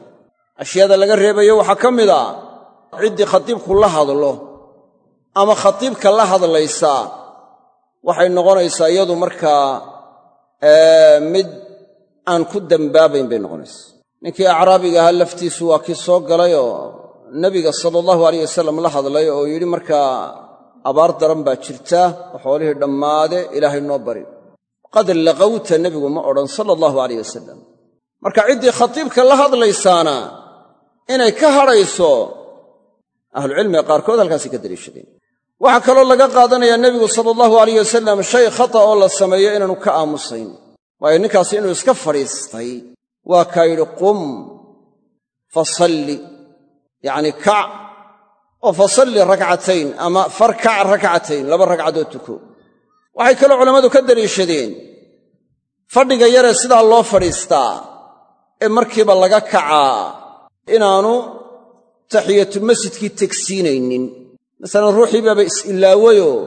Ashyaada laga reebayo waxaa ka mid a ciddii khatiibku la hadlo ama khatiibka la hadlaysaa waxay noqonaysaa iyadu markaa mid aan ku dembaabayn bay noqonaysaa. Ninkii acraabiga ahaa laftiisu waa kii soo galayoo nebiga sala allahu alayh wasalam la hadlay oo yidhi markaa abaar daran baa jirta oo xoolihii dhammaade ilaahay noo bari. Qad laqawta nebigu ma odhan sala allahu alayh wasalam marka ciddii khatiibka la hadlaysaana inay ka hadhayso ahlucilmiga qaarkood halkaasay ka daliishadeen waxaa kaloo laga qaadanayaa nebigu sala allahu alayh wasalam shay khata oo la sameeyo inaanu ka aamusayn. Waayo ninkaasi inuu iska fadhiistay waa kaa yidhi qum fasalli. Yacnii kac oo fasalli rakcatayn ama farkac rakcatayn laba ragcadood tuko. Waxay kaloo culammadu ka daliishadeen fadhiga yaree sidaa loo fadhiistaa ee markiiba laga kacaa inaanu taxiyatumasjidkii tegsiinaynin masalan ruuxii baaba is-ilaawayoo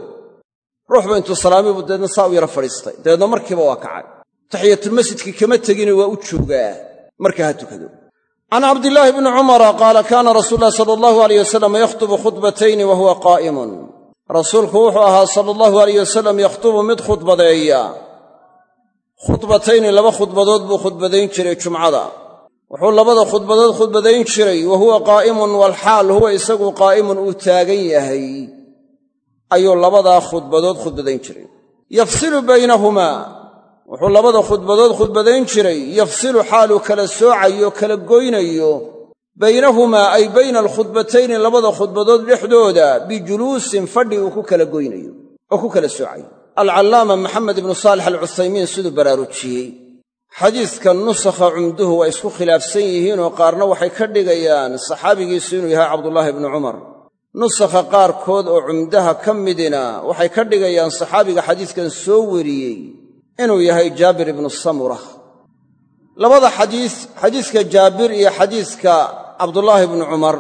ruuxba intuu salaamay buu dabeedna saa u yara fadhiistay. Dabeedna markiiba waa kacay. Taxiyatulmasjidkii kama tegine waa u joogaa. Marka ha tukado. Can cabdillaahi bni cumara qaala kaana rasuulu llahi sala allahu alayh wasalam yakhtubu khudbatayni wa huwa qaa'imun. Rasuulku wuxuu ahaa sala allahu alayh wasalam yakhtubu mid khudbadeeya. Khudbatayni laba khudbadood buu khudbadayn jiray jumcada wuxuu labada khudbadood khudbadayn jiray wa huwa qaa'imun walxaal huwa isagu qaa'imun uu taagan yahay. Ayuu labadaa khudbadood khudbadayn jiray. Yafsilu baynahumaa wuxuu labada khudbadood khudbadayn jiray yafsilu xaaluu kala soocayo kala goynayo. Baynahumaa ay bayna alkhudbatayni labada khudbadood dhexdooda bijuluusin fadhi uu ku kala goynayo oo ku kala soocayo. Alcallaama maxamed ibnu saalix alcuthaymiin siduu baraarujiyey xadiidka nusakha cumduhu waa isku khilaafsan yihiinoo qaarna waxay ka dhigayaan saxaabigiisu inuu yahay cabdullaahi ibnu cumar. Nusakha qaarkood oo cumdaha ka midina waxay ka dhigayaan saxaabiga xadiidkan soo wariyey inuu yahay jaabir ibnu samura. Labada xadiis xadiiska jaabir iyo xadiiska cabdulaahi ibnu cumar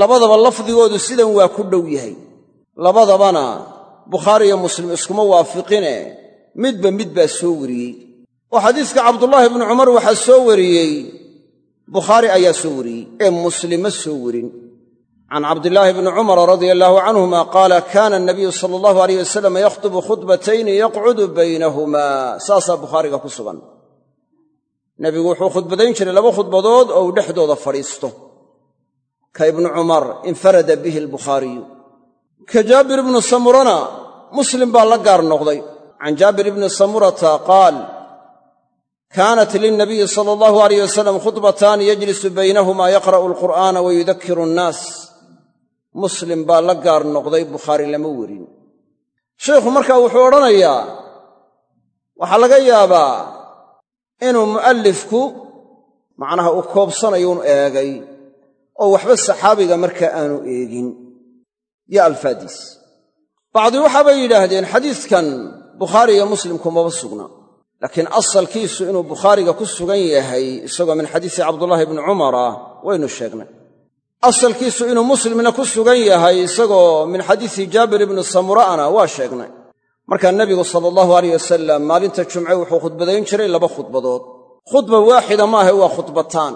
labadaba lafdigoodu sidan waa ku dhow yahay. Labadabana bukhaari iyo muslim iskuma waafiqine midba mid baa soo wariyey oo xadiiska cabdulaahi ibnu cumar waxaa soo wariyey. Bukhaari ayaa soo wariyey ee muslima soo werin can cabdilaahi bni cumara radia allaahu canhuma qaala kaana anabiyu sala allahu alayh wasalam yakhtubu khudbatayni yaqcudu baynahumaa saasaa bukhaariga ku sugan. Nebigu wuxuu khudbadayn jiray laba khudbadood oo uu dhexdooda fadhiisto. Ka ibnu cumar infarada bihi albukhaariyu. Ka jaabir ibnu samurana muslim baa la gaar noqday. Can jaabir ibni samurata qaal kaanat lilnabiyi sala allahu alayh wasalam khudbataani yajlisu baynahumaa yaqra'u alqur'aana wa yudakiru annaas muslim baa la gaar noqday bukhaari lama werin sheikhu markaa wuxuu odhanayaa waxaa laga yaabaa inuu mu'allifku macnaha uu koobsanayo un eegay oo waxba saxaabiga markaa aanu eegin yo alfaadiis bacdi waxaabay yidhaahdeen xadiidkan bukhaari iyo muslimku maba sugna laakiin asalkiisu inuu bukhaariga ku sugan yahay isagoo min xadiisi cabdullaahi bni cumara waynu sheegnay. Asalkiisu inuu muslimna ku sugan yahay isagoo min xadiisi jaabir ibni samura'na waa sheegnay. Markaa nebigu sala allahu alayh wasalam maalinta jumce wuxuu khudbadayn jiray laba khudbadood. Khudba waaxida maahe waa khudbataan.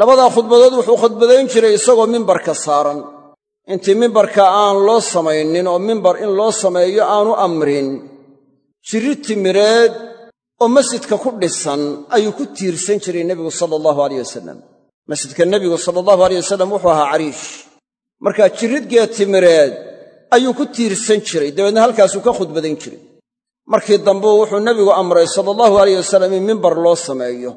Labadaa khudbadood wuxuu khudbadayn jiray isagoo mimbarka saaran. Intii mimbarka aan loo samaynin oo mimbar in loo sameeyo aanu amrin jirri timireed oo masjidka ku dhisan ayuu ku tiirsan jiray nebigu sala allahu alayh wasalam masjidka nebigu sala allahu aleyh wasalam wuxuu ahaa cariish. Markaa jirrid geed timireed ayuu ku tiirsan jiray dabeedna halkaasuu ka khudbadayn jiray. Markii dambeu wuxuu nebigu amray sala allahu aleyh wasalam in mimbar loo sameeyo.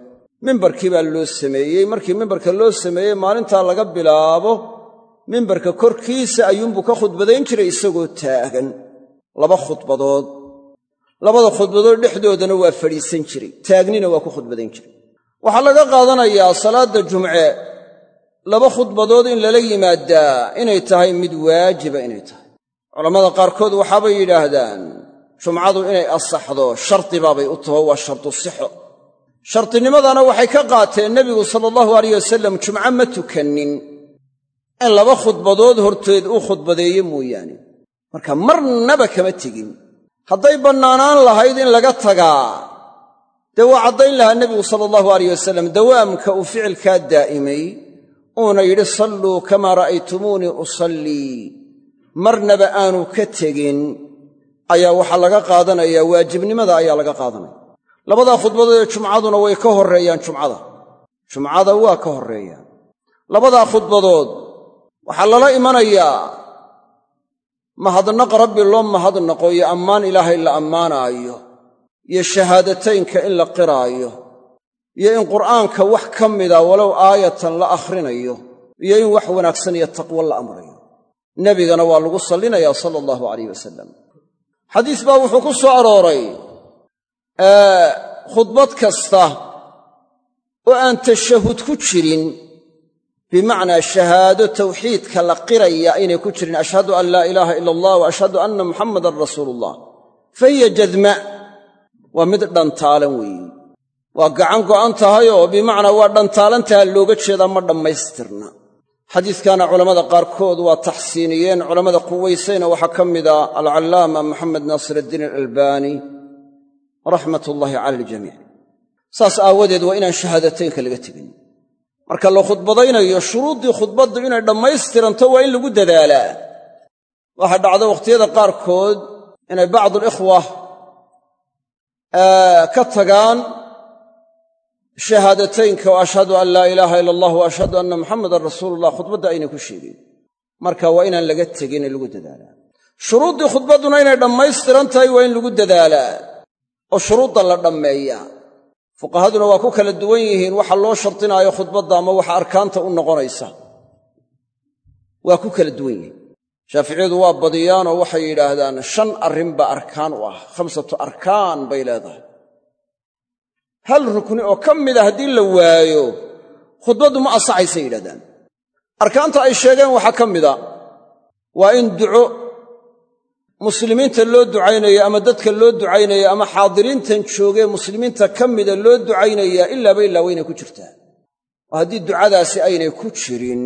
Mimbarkii baa loo sameeyey. Markii mimbarka loo sameeyey maalintaa laga bilaabo mimbarka korkiisa ayuunbuu ka khudbadayn jiray isagoo taagan. Laba khudbadood labada khudbadood dhexdoodana waa fadhiisan jiray taagnina waa ku khudbadayn jiray. Waxaa laga qaadanayaa salaadda jumce laba khudbadood in lala yimaadaa inay tahay mid waajiba inay tahay. Culammada qaarkood waxaabay yidhaahdaan jumcadu inay asaxdo shardibaabay u taho waa shardu sixo. Shardinimadana waxay ka qaateen nebigu sala allahu alayh wasalam jumco ma tukannin. In laba khudbadood horteed uu khudbadeeye mooyaane. Marka marnaba kama tegin hadday bannaanaan lahayd in laga tagaa. Dee waa caddayn lahaa nebigu sala allahu alayh wasalam dawaamka uu ficilkaa daa'imay uuna yidhi salluu kamaa ra'aytumuunii usallii. Marnaba aanu ka tegin ayaa waxaa laga qaadanayaa waajibnimada ayaa laga qaadanaya. Labadaa khudbadood ee jumcaduna way ka horreeyaan jumcada. Jumcada waa ka horreeyaan. Labadaa khudbadood waxaa lala imanayaa mahadnaq rabbi loo mahadnaqo iyo ammaan ilaahay la ammaanaayo iyo shahaadataynka in la qiraayo iyo in qur'aanka wax ka mida walow aayatan la akhrinayo iyo in wax wanaagsan iyo taqwo la amrayo. Nebigana waa lagu sallinayaa sala allahu alayh wasalam xadiis baa wuxuu ku soo arooray khudbad kasta oo aan tashahud ku jirin bimacnaa shahaado tawxiidka la qiraya aynay ku jirin ashhadu an laa ilaaha ila allah wa ashhadu anna muxammadan rasuuluullah fa hiya jadma waa mid dhantaalan weeye waa gacan go'an tahayoo bimacnaa waa dhantaalantaha looga jeedaa ma dhammaystirna. Xadiiskana culammada qaarkood waa taxsiiniyeen culammada quwaysayna waxaa ka mida alcallaama maxamed naasiraddiin alalbaani raxmat ullaahi cala aljamiic saas aawadeed waa inaan shahaadateynka laga tegin marka la khudbadaynayo shuruuddii khudbaddu inay dhammaystiranto waa in lagu dadaalaa. Waxaa dhacda wakhtiyada qaarkood inay bacdulikhwa ka tagaan shahaadateynka wa ashhadu an laa ilaaha ila allah wa ashhadu anna muxamadan rasuulullah khudbadda aynay ku sheegin. Marka waa inaan laga tegin ee lagu dadaalaa shuruuddii khudbadduna inay dhammaystiran tahay waa in lagu dadaalaa. Oo shuruudda la dhammeeyaa fuqahaduna waa ku kala duwan yihiin waxa loo shardinaayo khudbadda ama waxa arkaanta u noqonaysa. Waa ku kala duwan yihiin. Shaaficiyadu waa badiyaanoo waxay yidhaahdaan shan arrin baa arkaan u ah khamsatu arkaan bay leedahay. Hal rukni oo ka mida haddii la waayo khudbaddu ma ansaxaysay yidhahdaan. Arkaanta ay sheegeen waxaa ka mida waa in duco muslimiinta loo ducaynayo ama dadka loo ducaynayo ama xaadiriintan joogee muslimiinta ka mida loo ducaynayaa ilaaba ilaa waynay ku jirtaa. Oo haddii ducadaasi aynay ku jirin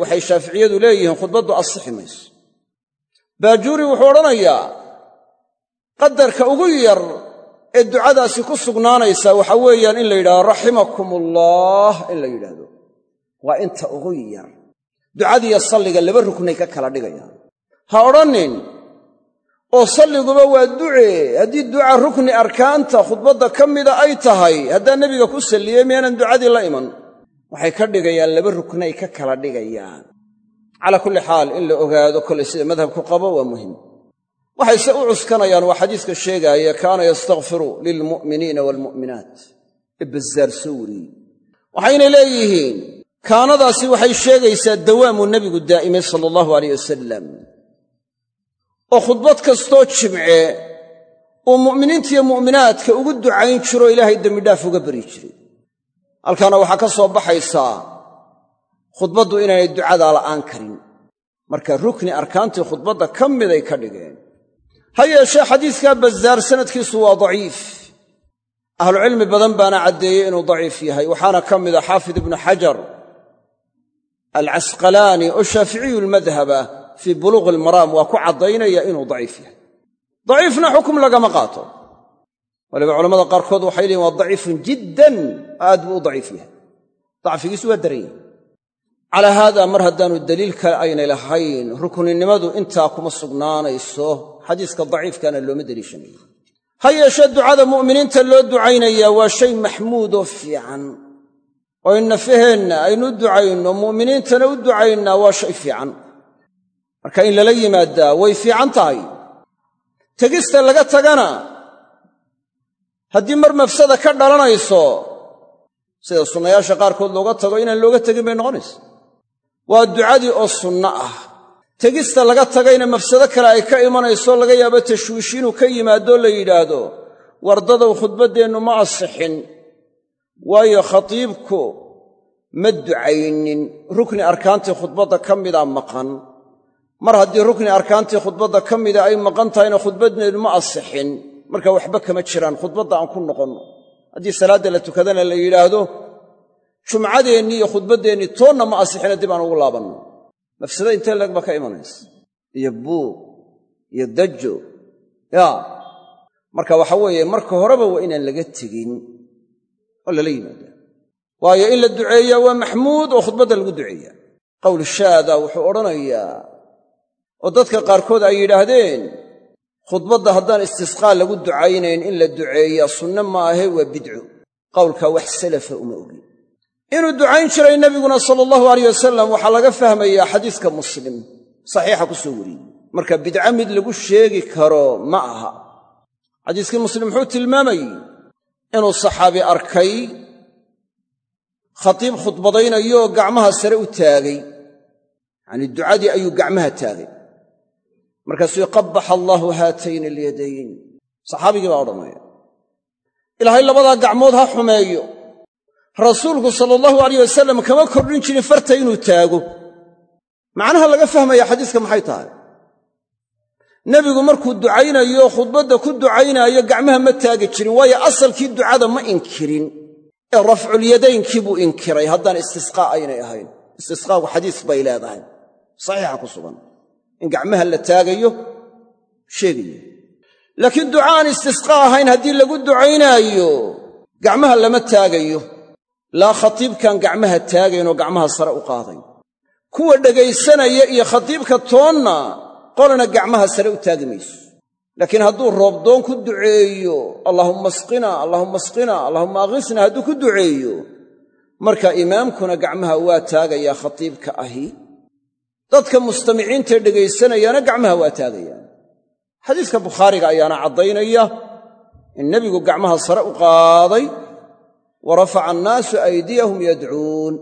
waxay shaaficiyadu leeyihiin khudbaddu asixi mayso. Baajuuri wuxuu odhanayaa qadarka ugu yar ee ducadaasi ku sugnaanaysaa waxa weeyaan in la yidhahdo raximakumullah in la yidhaahdo waa inta ugu yar. Ducadiiyo salliga laba ruknay ka kala dhigayaan. Ha odhannin oo salliguba waa duce. Haddii duca rukni arkaanta khudbadda ka mida ay tahay haddaa nebiga ku salliyey miyaanan ducadii la iman? Waxay ka dhigayaan laba ruknay ka kala dhigayaan. Calaa kulli xaal in la ogaado kolay sida madhabku qabo waa muhiim waxayse u cuskanayaan waa xadiiska sheegaaya kaana yastakfiru lilmu'miniina waalmu'minaat ee bazaar soo wariyey. Waxaynay leeyihiin kaanadaasi waxay sheegaysaa dawaamuu nebigu daa'imay sala allahu alayh wasalam oo khudbad kastoo jimce uu mu'miniintiiyo mu'minaadka ugu ducayn jiroo ilaahay dembidhaaf uga bari jiray. Halkaana waxaa ka soo baxaysaa khudbaddu inaanay ducadaa la'aan karin. Marka rukni arkaantii khudbadda ka miday ka dhigeen. Ha yeeshee xadiiskaa bazaar sanadkiisu waa daciif. Ahlucilmi badan baana caddeeyey inuu daciif yahay. Waxaana ka mida xaafid ibnu xajar alcasqalaani oo shaaficiyu lmadhaba fii buluuqi almaraam waa ku caddaynaya inuu daciif yahay. Daciifna xukum lagama qaato. Waliba culamada qaarkood waxay leeyiin waa daciifun jiddan aad buu u daciif yahay. Dacfigiisu waa daran yahay. Calaa haada mar haddaanu daliil kale aynay lahayn rukninimadu intaa kuma sugnaanayso. Xadiiska daciifkaana looma deliishanayo. Ha yeeshee ducada mu'miniinta loo ducaynayaa waa shay maxmuudoo fiican. Oo in nafaheenna aynu u ducayno mu'miniintana u ducaynaa waa shay fiican marka in lala yimaaddaa way fiican tahay. Tegista laga tagana. Haddii mar mafsada ka dhalanayso sida sunnayaasha qaarkood looga tago inaan looga tegin bay noqonaysa. Waa ducadii oo sunno ah. Tegista laga tagayna mafsado kale ay ka imanayso laga yaabo tashwiish inuu ka yimaadoo la yidhaahdo wardadow khudbaddeennu ma asixin waayo khatiibku ma ducaynin. Rukni arkaantii khudbadda ka mida maqan mar haddii rukni arkaantii khudbadda ka mida ay maqan tahayna khudbaddeennu ma asixin. Marka waxba kama jiraan khudbadda aan ku noqonno. Haddii salaadda la tukadana la yidhaahdo jumcadeennii iyo khudbaddeennii toonna ma asixina dib aan ugu laabanno. Mafsado intee leeg baa ka imanaysa? Iyo buuq iyo dajo. Yaa marka waxa weeye marka horeba waa inaan laga tegin oo lala yimaadaa waayo in la duceeyaa waa maxmuud oo khudbadda lagu duceeyaa qowl shaada wuxuu odhanayaa oo dadka qaarkood ay yidhaahdeen khudbadda haddaan istisqaa lagu ducaynayn in la duceeyaa sunne ma ahe waa bidco qowlkaa wax salafa uma ogin inuu ducayn jiray nebiguna sala allahu alayh wasalam waxaa laga fahmayaa xadiiska muslim saxiixa ku soo wariyey. Marka bidco mid lagu sheegi karo ma aha. Xadiiskii muslim wuxuu tilmaamayey inuu saxaabi arkay khatiib khudbadaynayo gacmaha sare u taagay. Yacanii ducadii ayuu gacmaha taagay markaasuu qabbaxa allaahu haatayni alyadayn. Saxaabigii baa odhanaya ilaahay labadaa gacmood ha xumeeyo. Rasuulku sala allahu alayh wasalam kama kordhin jirin farta inuu taago. Macnaha laga fahmaya xadiiska maxay tahay? Nebigu markuu ducaynayo khudbadda ku ducaynaayo gacmaha ma taagi jirin waayo asalkii ducada ma inkirin. Ee rafculyadaynkii buu inkiray haddaan istisqaa aynay ahayn. Istisqaagu xadiis bay leedahay. Saxiixa ku sugan in gacmaha la taagayo sheegaya laakiin duca aan istisqa ahayn haddii lagu ducaynaayo gacmaha lama taagayo. Laa khatiibkaan gacmaha taagaynoo gacmaha sare u qaadayn. Kuwa dhegaysanaya iyo khatiibka toonna qolana gacmaha sare u taagi mayso. Laakiin hadduu roobdoon ku duceeyo allaahumma asqina allaahumma asqina allahumma aqisna hadduu ku duceeyo marka imaamkuna gacmaha waa taagayaa khatiibka ahi dadka mustamiciintae dhegaysanayana gacmaha waa taagayaan. Xadiiska bukhaariga ayaana caddaynaya in nebigu gacmaha sare u qaaday wa rafaca annaasu aydiyahum yadcuun.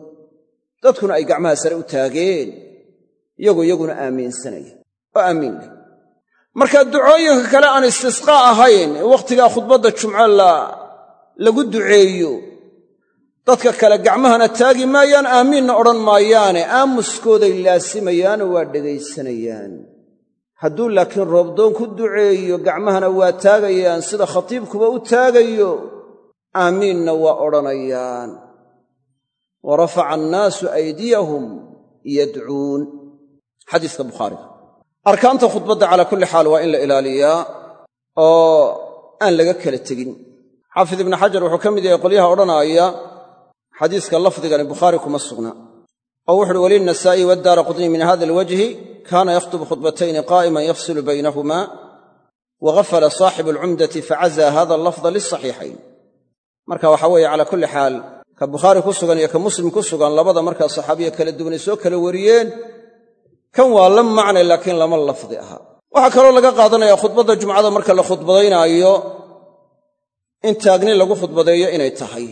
Dadkuna ay gacmaha sare u taageen iyagoo iyaguna aamiinsanaya. Oo aamiin marka ducooyinka kale aan istisqaa ahayn ee wakhtigaa khudbadda jumco lagu duceeyo dadka kale gacmahana taagi maayaan aamiinna odhan maayaane aamuskooday laasimayaanoo waa dhegaysanayaan hadduu laakiin roobdoon ku duceeyo gacmahana waa taagayaan sida khatiibkuba u taagayo aamiinna waa odhanayaan. Wa rafaca annaasu aydiyahum yadcuun. Xadiiska bukhaariga. Arkaanta khudbadda calaa kulli xaal waa in la ilaaliyaa oo aan laga kala tegin. Xaafid ibnu xajar wuxuu ka mid yahay qolyaha odhanaaya xadiiska lafdigani bukhaari kuma sugna. Oo wuxuuhi walinasaa'i waddaara qudni min hada alwajhi kaana yakhtubu khudbatayni qaa'iman yafsilu baynahuma wa ghafala saaxibu alcumdati facazaa hada allafda lisaxiixayn marka waxaa weeye calaa kulli xaal ka bukhaari ku sugan iyo ka muslim ku sugan labada markaa saxaabiya kala duwanay soo kala wariyeen kan waa la macnay laakiin lama lafdi aha. Waxaa kaloo laga qaadanayaa khudbadda jumcada marka la khudbadaynaayo in taagni lagu khudbadeeyo inay tahay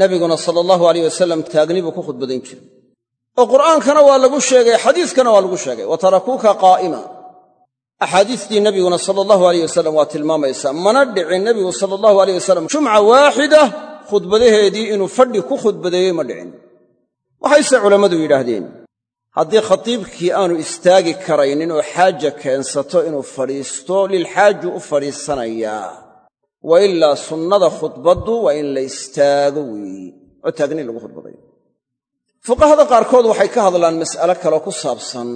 nabiguna sala allahu alayh wasalam taagni buu ku khudbadayn jiray. Oo qur'aankana waa lagu sheegay xadiiskana waa lagu sheegay. Wa tarakuuka qaa'ima. Axaadiistii nabiguna sala allahu alayh wasalam waa tilmaamaysaa. Mana dhicin nebigu sala allahu alayh wasalam jumca waaxida khudbadaheedii inuu fadhi ku khudbadeeyey ma dhicin. Waxayse culammadu yidhaahdeen haddii khatiibkii aanu istaagi karaynin oo xaaja keensato inuu fadhiisto lilxaaju u fadhiisanayaa wa ilaa sunnada khudbaddu waa in la istaago weeyi oo taagni lagu khudbadayo fuqahada qaarkood waxay ka hadlaan mas'ale kaloo ku saabsan.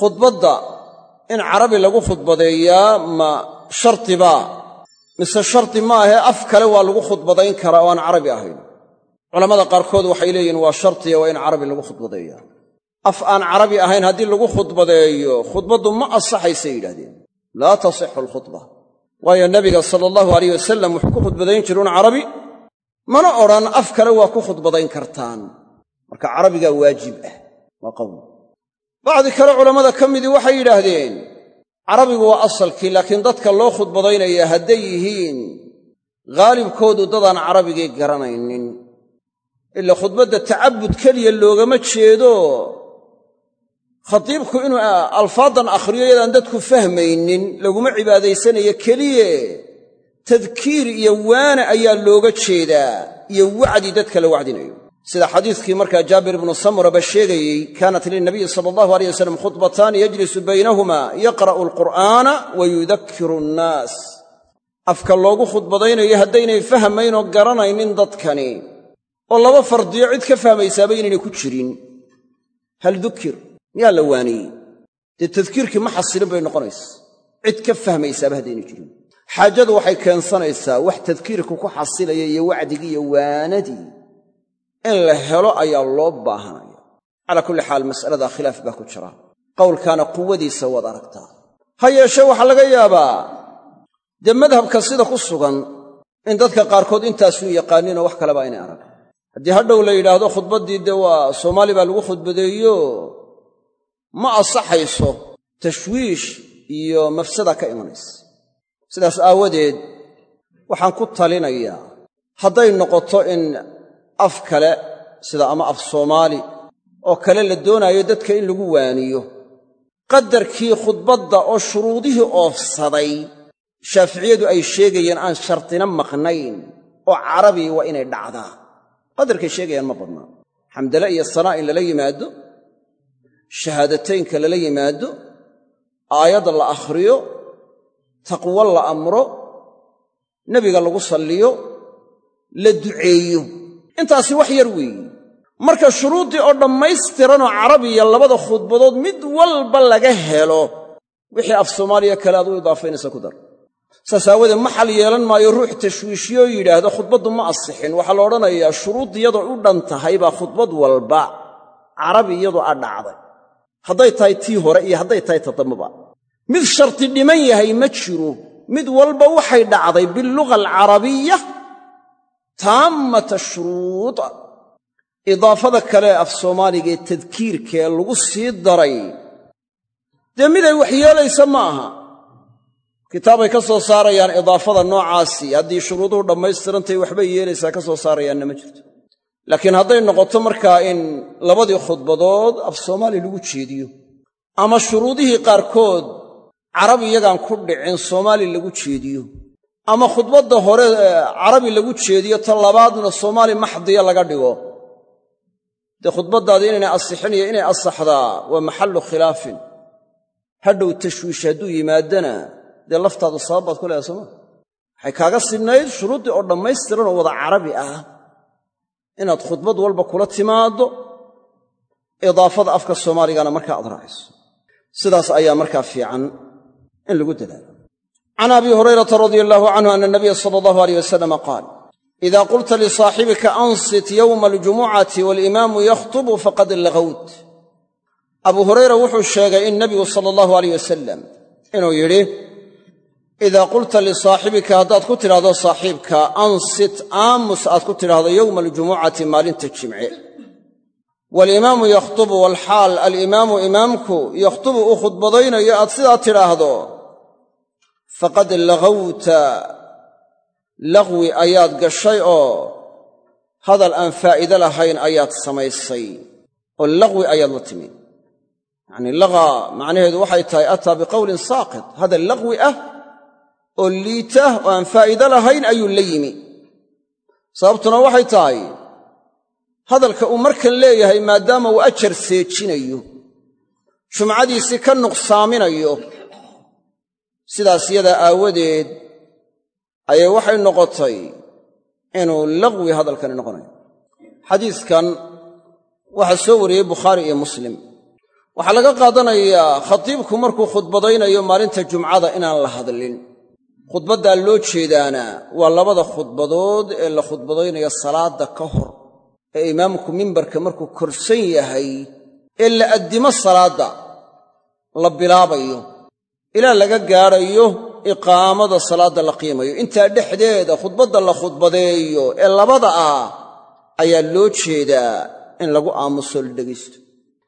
Khudbadda in carabi lagu khudbadeeyaa ma shartibaa mise shardi maahee af kale waa lagu khudbadayn karaa oo aan carabi ahayn. Culammada qaarkood waxay leeyihiin waa shartiya waa in carabi lagu khudbadeeyaa af aan carabi ahayn haddii lagu khudbadeeyo khudbaddu ma ansaxaysay yidhahdeen laa tasixu alkhudba waayo nebiga sala allahu alayh wasalam wuxuu ku khudbadayn jiruun carabi mana odhan af kale waa ku khudbadayn kartaan. Marka carabigaa waajib ah waa qowl bacdi kale culammada ka midii waxay yidhaahdeen carabigu waa asalkii laakiin dadka loo khudbadaynaya hadday yihiin haalibkoodu dadaan carabigii garanaynin. Ila khudbadda tacabud keliya loogama jeedo khatiibku inuu alfaadan akhriyo yadaan dadku fahmaynin laguma cibaadaysanayo keliye tadkiir iyo waana ayaa looga jeedaa iyo wacdi dadka la wacdinayo. Sida xadiiskii markaa jaabir ibnu samuraba sheegayey kaanat lilnabiyi sala allahu aleyh wasalam khudbataani yajlisu baynahuma yaqra'u alqur'aana wa yudakkiru annaas. Afka loogu khudbadaynayo haddaynay fahmaynoo garanaynin dadkani oo laba fardiyo cid ka fahmaysaaba inaynay ku jirin. Hal dukir miyaa la waaniyey? Dee tadkiirkii ma xasilin bay noqonaysa. Cid ka fahmaysaaba haddaynay jirin xaajadu waxay keensanaysaa wax tadkiirka ku xasilaya iyo wacdigii iyo waanadii in la helo ayaa loo baahanaya calaa kulli xaal mas'aladaa khilaaf baa ku jira. Qowlkaana quwadiisa waad aragtaa. Ha yeeshee waxaa laga yaabaa. Dee madhabka sida ku sugan in dadka qaarkood intaasuu yaqaaninoo wax kaleba aynay arag haddii hadhow la yidhaahdo khudbaddii dee waa soomaali baa lagu khudbadeeyo ma ansaxayso tashwiish iyo mafsada ka imanaysa. Sidaas aawadeed waxaan ku talinayaa hadday noqoto in af kale sida ama af soomaali oo kale la doonaayo dadka in lagu waaniyo qadarkii khudbadda oo shuruudihii oofsaday shaaficiyadu ay sheegayeen aan shardina maqnayn oo carabi waa inay dhacdaa. Qadarkay sheegayaan ma badnaa. Xamdale iyo sanaa in lala yimaado shahaadataynka lala yimaado aayadda la akhriyo taqwo la amro nebiga lagu salliyo la duceeyo. Intaasi wax yar weeye marka shuruuddii oo dhammaystiranoo carabiya labada khudbadood mid walba laga helo wixii af soomaaliya kale aad u idaafaynaysa ku dar. Saas aawadee maxal yeelan maayo ruux tashwiishiyoo yidhaahdo khudbaddu ma asixin. Waxaa la odhanayaa shuruud iyadoo u dhan tahay baa khudbad walba. Carabi iyadoo a dhacday hadday tahay tii hore iyo hadday tahay ta dambaba mid sharti dhiman yahay ma jiro. Mid walba waxay dhacday biluga alcarabiya taammata shuruud. Idaafada kale af soomaaliga ee tadkiirkaee lagu sii daray. Dee miday wax yeelaysa ma aha? Kitaabay ka soo saarayaan idaafada noocaasi. Haddii shuruuduhu dhammaystirantahay waxbay yeelaysaa ka soo saarayaanna ma jirto laakiin hadday noqoto markaa in labadii khudbadood af soomaali lagu jeediyo ama shuruudihii qaarkood carab iyagaan ku dhicin soomaali lagu jeediyo ama khudbadda hore carabi lagu jeediyo ta labaadna soomaali maxdiya laga dhigo dee khudbaddaadi inaynay asixin iyo inay asaxdaa waa maxallu khilaafin. Hadhow tashwiish hadduu yimaadana dee laftaadu sabab baad ku leedahay sooma waxay kaaga sidnayd shuruuddii oo dhammaystiran oo wada carabi ah inaad khudbad walba kula timaaddo idaafada afka soomaaligana markaa aad raacayso. Sidaas ayaa markaa fiican in lagu dadaalo. Can abi hurayrata radia allaahu canhu ana nabiya sala allahu aleyh wasalama qaal ida qulta lisaaxibika ansit yowma aljumucati walimaamu yakhtubu faqad lagawt abu hurayra wuxuu sheegay in nebigu sala allahu aleyh wasalam inuu yidhi idaa qulta lisaaxibika haddaad ku tidhahdo saaxiibka ansit aamus aad ku tidhaahdo yowma aljumucati maalinta jimce. Walimaamu yakhtubu walxaal alimaamu imaamku yakhtubu uu khudbadaynayo aad sidaa tidhaahdo faqad lagawta laqwi ayaad gashay oo hadal aan faa'iide lahayn ayaad samaysay oo laqwi ayaad la timi yacnii lagaa macnaheedu waxay tahay ataa biqowlin saaqit hadal laqwi ah oo liita oo aan faa'iide lahayn ayuu la yimi. Sababtuna waxay tahay hadalka uu markan leeyahay maadaama uu ajar seejinayo jumcadiisii ka nuqsaaminayo sidaas yadaa aawadeed ayay waxay noqotay inuu laqwi hadalkani noqonayo. Xadiiskan waxaa soo wariyey bukhaari iyo muslim. Waxaa laga qaadanayaa khatiibku markuu khudbadaynayo maalinta jumcada inaan la hadlin khudbaddaa loo jeedaana waa labada khudbadood ee la khudbadaynayo salaadda ka hor ee imaamku mimbarka markuu korsan yahay ee la addimo salaadda la bilaabayo ilaa laga gaadhayo iqaamada salaadda la qiimayo. Intaa dhexdeeda khudbadda la khudbadeeyo ee labada ah ayaa loo jeedaa in lagu aamuso la dhegaysto.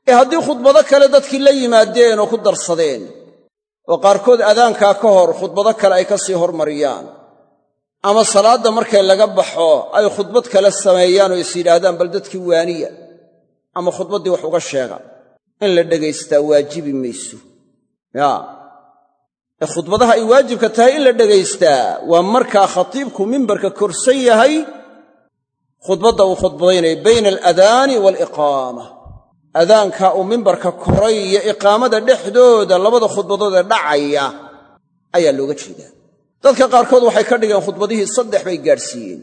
Ee haddii khudbado kale dadkii la yimaadeen oo ku darsadeen oo qaarkood adaankaa ka hor khudbado kale ay ka sii hormariyaan. Ama salaadda markay laga baxo ay khudbad kale sameeyaan oo is yidhaahdaan bal dadkii waaniya. Ama khudbaddii wax uga sheega in la dhegaystaa waajibi mayso. Yaa ee khudbadaha ay waajibka tahay in la dhegaystaa waa markaa khatiibku mimbarka korsan yahay khudbadda uu khudbadaynaya bayna aladaani waaliqaama adaanka uu mimbarka koray iyo iqaamada dhexdooda labada khudbadood ee dhacaya ayaa looga jeedaa. Dadka qaarkood waxay ka dhigeen khudbadihii saddex bay gaadhsiiyeen.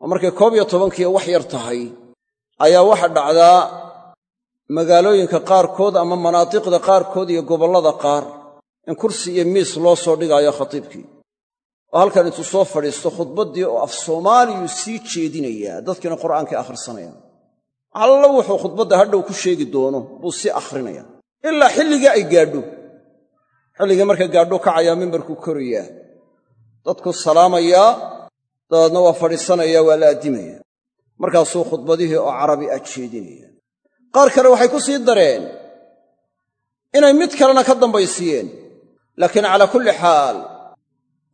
Oo markay koob iyo tobankiiyo wax yar tahay ayaa waxa dhacdaa magaalooyinka qaarkood ama manaatiqda qaarkood iyo gobollada qaar in kursi iyo miis loo soo dhigaayo khatiibkii. Oo halkan intuu soo fadhiisto khudbaddii oo af soomaaliyuu sii jeedinayaa dadkiina qur'aankay akhrisanayaan allo wuxuu khudbadda hadhow ku sheegi doono buu sii akhrinaya ilaa xilligii ay gaadho. Xilligii markay gaadho kacayaa mimbarkuu korayaa dadku salaamayaa dabeedna waa fadhiisanayaa waa la addimaya markaasuu khudbadihii oo carabi ah jeedinaya qaar kale waxay ku sii dareen inay mid kalena ka dambaysiiyeen laakiin calaa kulli xaal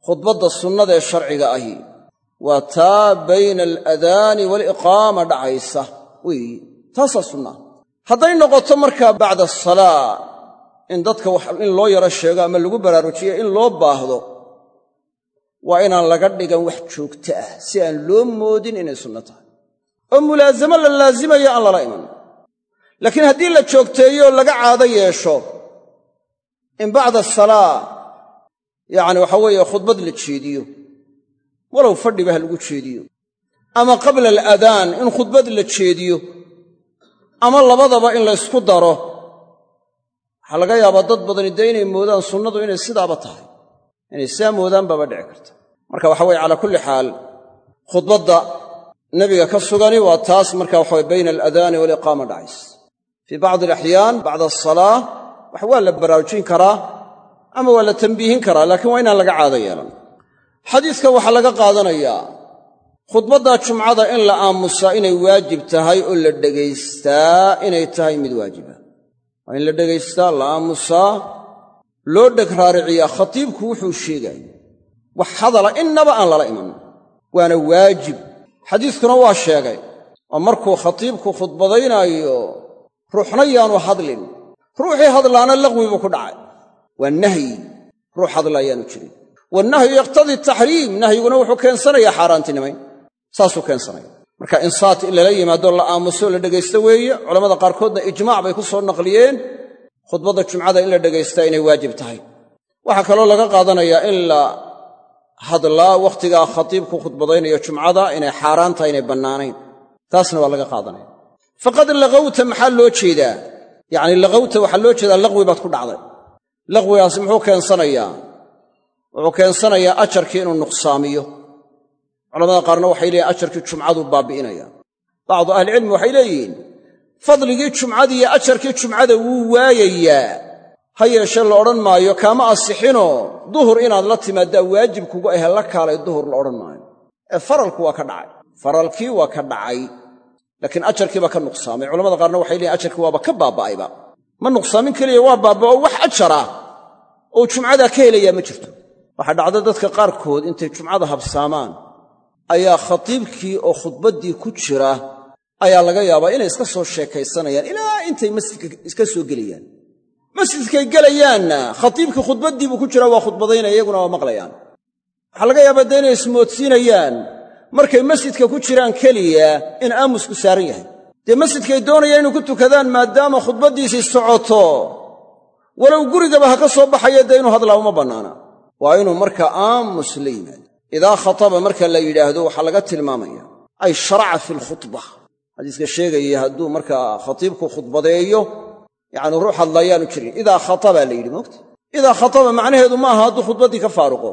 khudbadda sunnada ee sharciga ahi waa taa bayna aladaani waaliqaama dhacaysa weeye taasaa sunnaa hadday noqoto markaa bacda asalaa in dadka in loo yaro sheego ama lagu baraarujiyo in loo baahdo waa inaan laga dhigan wax joogto ah si aan loo moodin inay sunno tahay. Oo mulaasamo la laasimayo aan lala iman. Laakiin haddii la joogteeyo laga caado yeesho in bacda asalaa yacni waxa weeye khudbad la jeediyo walow fadhiba ha lagu jeediyo ama qabla aladaan in khudbad la jeediyo ama labadaba in laysku daro waxaa laga yaabaa dad badani dee inay moodaan sunnadu inay sidaaba tahay. Inay saa moodaan baaba dhici karta. Marka waxa weye calaa kulli xaal khudbadda nebiga ka sugani waa taas marka waxaweye bayna aladaani waliqaama dhacays fii bacdi alaxyaan bacda asalaa wax waa la baraarujin karaa ama waa la tambiihin karaa laakiin waa inaan laga caado yeelan. Xadiidka waxaa laga qaadanayaa khudbadda jumcada in la aamusaa inay waajib tahay oo la dhegaystaa inay tahay mid waajiba. Waa in la dhegaystaa la aamusaa loo dheg raariciyaa. Khatiibku wuxuu sheegaayo wax hadala innaba aan lala iman waana waajib. Xadiiskuna waa sheegay oo markuu khatiibku khudbadaynaayo ruuxna yaanu hadlin. Ruuxii hadlaana laqwi buu ku dhacay. Waa nahyi. Ruux hadla ayaanu jirin. Wannahyu yaqtadii taxriim nahyiguna wuxuu keensanayaa xaaraantinimayn saasuu keensanaya marka insaat in lala yimaado la aamuso la dhegaysto weeye culammada qaarkoodna ijmaac bay ku soo naqliyeen. Khudbadda jumcada in la dhegaystaa inay waajib tahay. Waxaa kaloo laga qaadanayaa in la hadlaa wakhtigaa khatiibku khudbadaynayo jumcada inay xaaraan tahay inay bannaanayn. Taasna waa laga qaadanaya. Faqad laqawta maxaa loo jeedaa? Yacni laqawta waxaa loo jeedaa laqwi baad ku dhacday. Laqwigaasi muxuu keensanayaa wuxuu keensanayaa ajarkii inuu nuqsaamiyo culamada qaarna waxay leeyihiin ajarkii jumcaduu baabi'inaya. Bacdu ahlicilmi waxay leeyihiin fadligii jumcadii iyo ajarkii jumcada wuu waayayaa ha yeeshee la odhan maayo kaama asixinoo duhur inaad la timaaddaa waajib kugu ahe la kaalay duhur la odhan maayo. Ee faralku waa ka dhacay. Faralkii waa ka dhacay. Laakiin ajarkii baa ka nuqsaamay. Culamada qaarna waxay leeyihiin ajarkii waaba ka baaba'ayba. Ma nuqsaamin keliya waa baaba'o wax ajar ah oo jumcadaa ka helayaa ma jirto. Waxaa dhacda dadka qaarkood intay jumcada habsaamaan ayaa khatiibkii oo khudbaddii ku jira ayaa laga yaabaa inay iska soo sheekaysanayaan ilaa intay masjidka iska soo gelayaan. Masjidkay gelayaanna khatiibkii khudbaddii buu ku jiraa waa khudbadaynaya iyaguna waa maqlayaan. Waxaa laga yaabaa dee inay ismoodsiinayaan markay masjidka ku jiraan keliya in aamusku saaran yahay. Dee masjidkay doonayaan inuu ku tukadaan maadaama khudbaddiisii socoto walow gurigaba ha ka soo baxaya dee inuu hadlaa uma bannaana. Waa inuu markaa aamus la yimaado idaa khataba marka la yidhaahdo waxaa laga tilmaamaya ay sharaca fi lkhutba xadiiska sheegaya hadduu markaa khatiibku khudbadeeyo yacni ruux hadlayaanu jirin. Idaa khatabaa la yidhi moogta idaa khataba macnaheedu ma aha hadduu khudbaddii ka faaruqo.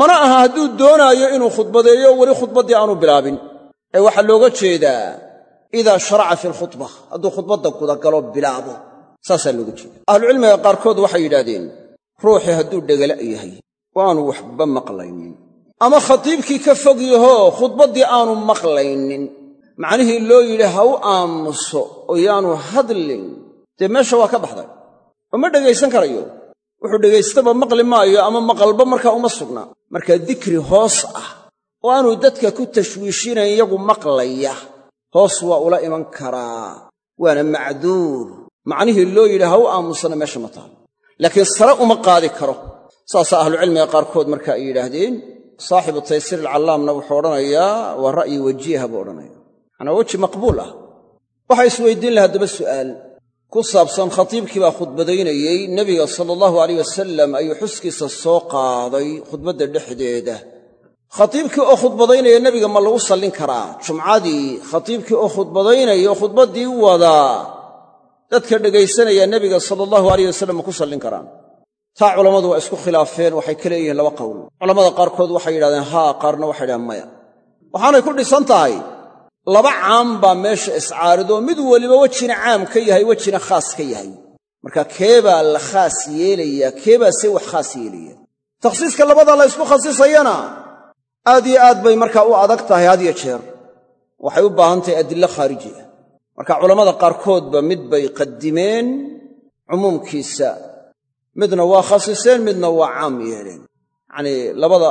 Mana aha hadduu doonaayo inuu khudbadeeyo weli khudbaddii aanu bilaabin. Ee waxaa looga jeedaa idaa sharaca fi lkhutba hadduu khudbadda gudagalo bilaabo. Saasaa looga jeeda ahlucilmiga qaarkood waxay yidhahdeen ruuxii hadduu dhegala yahay oo aanu waxba maqlaynin ama khatiibkii ka fog yahoo khudbaddii aanu maqlaynin. Macnihii loo yidhi ha u aamuso oo yaanu hadlin. Dee meesha waa ka baxday. Oo ma dhegaysan karayo? Wuxuu dhegaystaba maqli maayo ama maqalba markaa uma sugna. Markaa dikri hoos ah oo aanu dadka ku tashwiishinayn iyagu maqlaya hoos waa ula iman karaa. Waana macduur. Macnihii loo yidhi ha u aamusana meesha ma taal. Laakiin sare uma qaadi karo. Saasaa ahlucilmiga qaarkood marka ay yidhaahdeen saaxibu taysiir alcallaamna wuxuu odhanayaa waa ra'yi wajiiha buu odhanaya macnaa weji maqbuul ah. Waxaa isweydiin lahaa daba su'aal. Ku saabsan khatiibkii baa khudbadaynayey nebiga sala allahu alayh wasalam ayuu xuskiisa soo qaaday khudbadda dhexdeeda. Khatiibkii oo khudbadaynaya nebiga ma lagu sallin karaa. Jumcadii khatiibkii oo khudbadaynaya oo khudbaddii wadaa. Dadka dhegaysanaya nebiga sala allahu alayh wasalam ma ku sallin karaan taa culammadu waa isku khilaafeen waxay ka leeyihiin laba qowl culammada qaarkood waxay yidhahdeen haa qaarna waxay yidhahdeen maya. Waxaanay ku dhisan tahay laba caam baa meesha iscaaridoo mid weliba wejina caam ka yahay wejina khaas ka yahay. Marka keebaa la khaas yeelayaa keebaa see wax khaas yeelaya. Takhsiiska labada la ysku khasisayana aad iyo aad bay markaa u adag tahay had yo jeer. Waxay u baahan tahay adillo khaariji ah marka culammada qaarkoodba mid bay qadimeen cumuumkiisa midna waa khasiseen midna waa caam yeeleen. Yacnii labada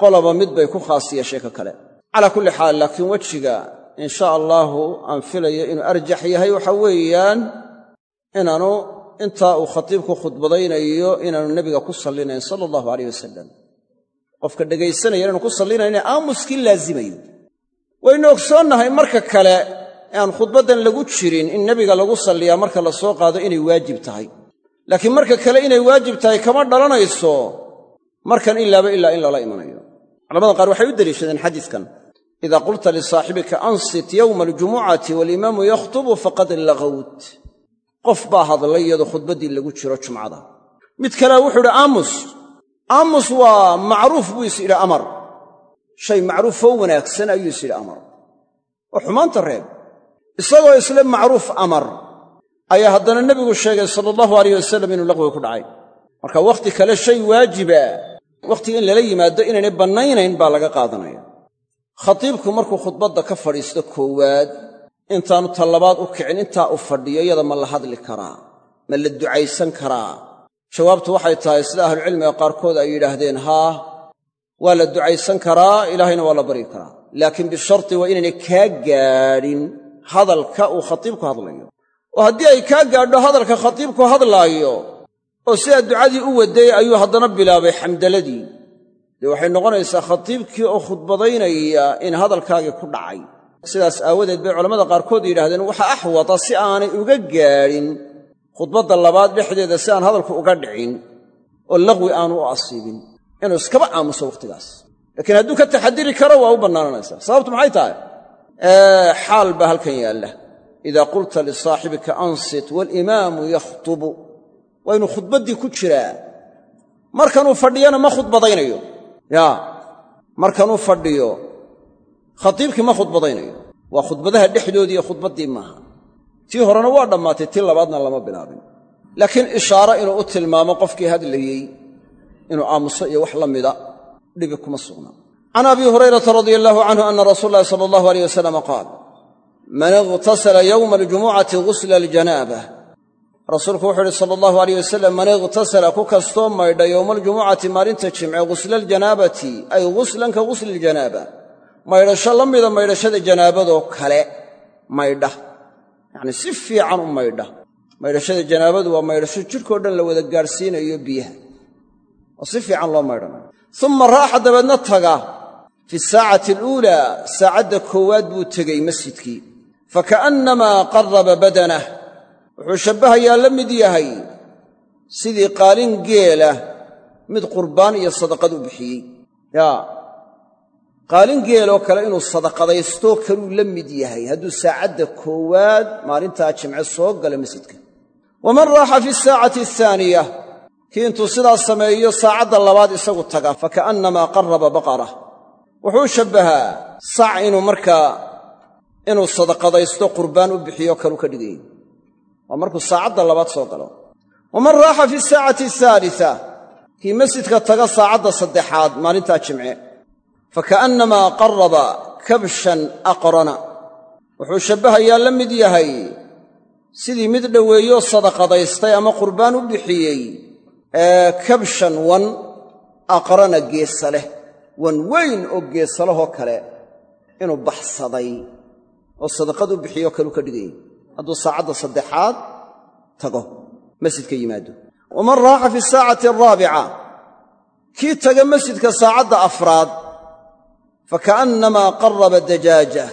qolaba mid bay ku khaas yeeshee ka kale. Calaa kulli xaal laakiin wejiga insha allaahu aan filayo inuu arjax yahay waxa weeyaan inaanu intaa uu khatiibku khudbadaynayo inaanu nebiga ku sallinayn sala allahu alayh wasalam qofka dhegaysanaya inaanu ku sallinayna aamuskii laazimayo waynu ogsoonnahay marka kale aan khudbaddan lagu jirin in nebiga lagu salliyaa marka la soo qaado inay waajib tahay laakiin marka kale inay waajib tahay kama dhalanayso markan ilaaba ilaa in lala imanayo. Culamada qaar waxay u deliishadeen xadiiskan. Idaa qulta lisaaxibika ansit yowma aljumucati walimaamu yakhtubu faqad lagawt. Qof baa hadlay iyadoo khudbaddii lagu jiro jumcada. Mid kalea wuxuu idhi aamus aamus waa macruuf buu is idhi amar. Shay macruufoo wanaagsan ayuu is idhi amar. Oo xumaanta reeb isagoo isle macruuf amar ayaa haddana nebigu sheegay sala allahu alayh wasalam inuu laqwi ku dhacay. Marka wakhti kale shay waajiba wakhtiga in lala yimaado inaynay bannaynayn baa laga qaadanaya. Khatiibku markuu khudbadda ka fadhiisto koowaad intaanu tallabaad u kicin intaa u fadhiyo iyada ma la hadli karaa ma la ducaysan karaa. Jawaabtu waxay tahay sida ahlucilmiga qaarkood ay yidhaahdeen haa waa la ducaysan karaa ilaahayna waa la baryi karaa. Laakiin bisharti waa inaynay kaa gaadhin hadalka uu khatiibku hadlayo oo haddii ay kaa gaadho hadalka khatiibku hadlaayo oo sidaa ducadii u waday ayuu haddana bilaabay xamdaladii. Dee waxay noqonaysaa khatiibkii oo khudbadaynaya in hadalkaagii ku dhacay. Sidaas aawadeed bay culammada qaarkood yidhahdeen waxa axwata si aanay uga gaadhin khudbadda labaad dhexdeeda si aan hadalku uga dhicin oo laqwi aanu u asiibin. Inuu iskaba aamuso wakhtigaas laakiin hadduu ka taxadiri karo waa u bannaananaysaa. Sababtu maxay tahay? Xaal baa halkan yaalla idaa qulta lisaaxibika ansit waalimaamu yakhtubu waa inuu khudbaddii ku jiraa markanuu fadhiyana ma khudbadaynayo yaa markanuu fadhiyo khatiibkii ma khudbadaynayo waa khudbadaha dhexdoodii iyo khudbaddii maaha tii horena waa dhammaatay tii labaadna lama bilaabin laakiin ishaaro inuu u tilmaamo qofkii hadlayey inuu aamuso iyo wax la mida dhibi kuma sugna can abi hurayrata radia allaahu canhu ana rasuula llahi sala allahu aleyh wasalama qaal man ightasala yowma aljumucati ghusla aljanaabah rasuulku wuxuu uhi sala allahu aleyh wasalam man ightasala ku kastoo maydha yowma aljumucati maalinta jimce ghusla aljanaabati ay ghuslan ka ghusli iljanaaba maydhasho la mida maydhashada janaabadoo kale maydha. Yacnii si fiican u maydha. Maydhashada janaabadu waa maydhasho jidhkao dhan la wada gaadhsiinayo biyaha. Oo si fiican loo maydhanayo uma raaxa dabeedna taga fi saacati aluulaa saacadda koowaad buu tegey masjidkii faka'annamaa qarraba badanah wuxuu shabbahayaa la mid yahay sidii qaalin geela mid qurbaan iyo sadaqad u bixiyey yaa qaalin geeloo kale inuu sadaqadaystoo kaluu la mid yahay hadduu saacadda koowaad maalintaa jimce soo gala masjidka waman raaxa fi saacati ahaaniya kii intuu sidaas sameeyo saacadda labaad isagu taga faka'annamaa qarraba baqara wuxuu shabbahaa inuu markaa inuu sadaqadaysto qurbaan u bixiyo kaluu ka dhigayay waa markuu saacadda labaad soo galo. Waman raaxa fi saacati ahaalisa kii masjidka taga saacadda saddexaad maalintaa jimce. Faka'annamaa qarraba kabshan aqrana. Wuxuu shabbahayaa la mid yahay sidii mid dhoweeyoo sadaqadaystay ama qurbaan u bixiyey ee kabshan wan aqrana geesa leh. Wan weyn oo geesalahoo kale inuu baxsaday oo sadaqad u bixiyoo kaleu ka dhigayay hadduu saacadda saddexaad tago masjidka yimaado. Waman raaxa fi saacati araabica kii taga masjidka saacadda afraad faka'annamaa qarraba dajaaja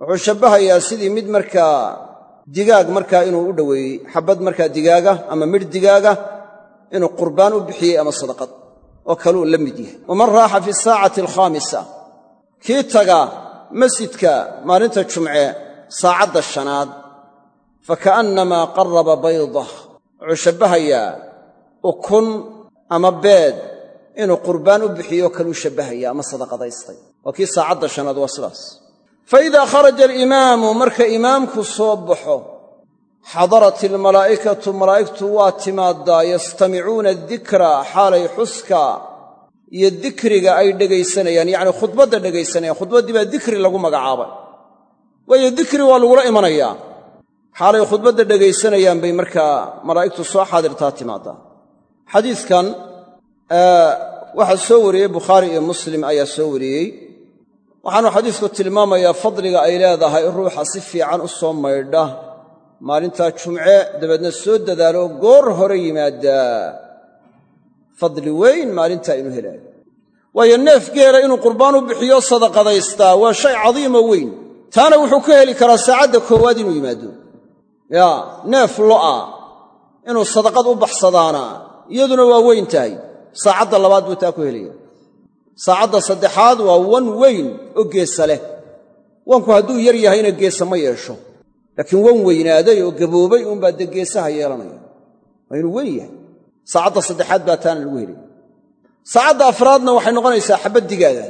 wuxuu shabbahayaa sidii mid markaa digaag markaa inuu u dhoweeyey xabbad markaa digaaga ama midh digaaga inuu qurbaan u bixiyey ama sadaqad oo kaluu la mid yahay. Waman raaxa fi saacati alkhaamisa kii taga masjidka maalinta jumce saacadda shanaad faka'annamaa qarraba baydah. Wuxuu shabbahayaa ukun ama beed inuu qurbaan u bixiyo kaluu shabbahaya ama sadaqadaystay. Waa kii saacadda shanaad waa sidaas. Fa idaa kharaja alimaamu marka imaamku soo baxo xadarat ilmalaa'ikatu malaa'igtu waa timaaddaa yastamicuuna adikra xaalay xuska iyo dikriga ay dhegaysanayaan yacnii khudbadda dhegaysanayaan khudbaddii baa dikri lagu magacaabay. Waayo dikri waa lagula imanayaa xaalay khudbadda dhegaysanayaan bay markaa malaa'igtu soo xaadirtaa timaaddaa xadiidkan waxaa soo wariyey bukhaari iyo muslim ayaa soo wariyey. Waxaanu xadiisku tilmaamayaa fadliga ay leedahay ruuxa si fiican u soo maydha. Maalintaa jumce dabeedna soo dadaaloo goor hore yimaaddaa fadli weyn maalintaa inuu helaayo. Waayo neef geela inuu qurbaan u bixiyo sadaqadaystaa waa shay cadiimo weyn. Taana wuxuu ka heli karaa saacadda koowaad inuu yimaado. Yaa neef lo'a inuu sadaqad u baxsadaana iyaduna waa weyn tahay. Saacadda labaad buu taa ku helaya saacadda saddexaad waa wan weyn oo geesa leh. Wanku hadduu yar yahayna geesa ma yeesho. Laakiin wan weynaaday oo gaboobay uunbaa dee geesaha yeelanaya waa inuu weyn yahay saacadda saddexaad baa taana lagu helaya saacadda afraadna waxay noqonaysaa xabad digaada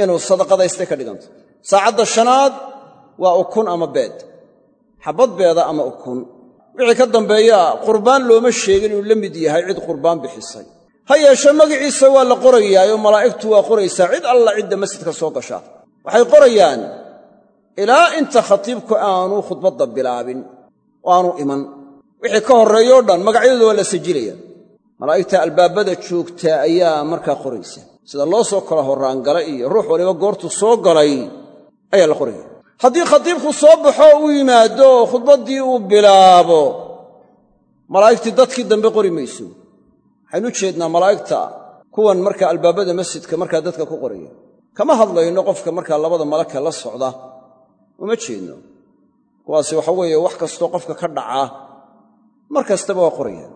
inuu sadaqadaystay ka dhiganto. Saacadda shanaad waa ukun ama beed. Xabad beeda ama ukun. Wixii ka dambeeyaa qurbaan looma sheegin inuu la mid yahay cid qurbaan bixisay. Ha yeeshe magaciisa waa la qorayaayoo malaa'igtu waa qoraysaa. Cid alla cidda masjidka soo gasha. Waxay qorayaan ilaa inta khatiibku aanu khudbadda bilaabin oo aanu iman. Wixii ka horreeyoo dhan magacyadooda waa la sajilaya malaa'igta albaabada joogtaa ayaa markaa qoraysa. Sida loo soo kala horraangala iyo ruux waliba goortu soo galay ayaa la qoraya. Haddii khatiibku soo baxo u yimaado khudbaddii uu bilaabo malaa'igtii dadkii dambe qori mayso. Waxaynu u jeednaa malaa'igta kuwan markaa albaabada masjidka markaa dadka ku qoraya. Kama hadlayno qofka markaa labada malaka la socda? Uma jeedno. Kuwaasi waxa weeye wax kastoo qofka ka dhaca mar kastaba waa qorayaan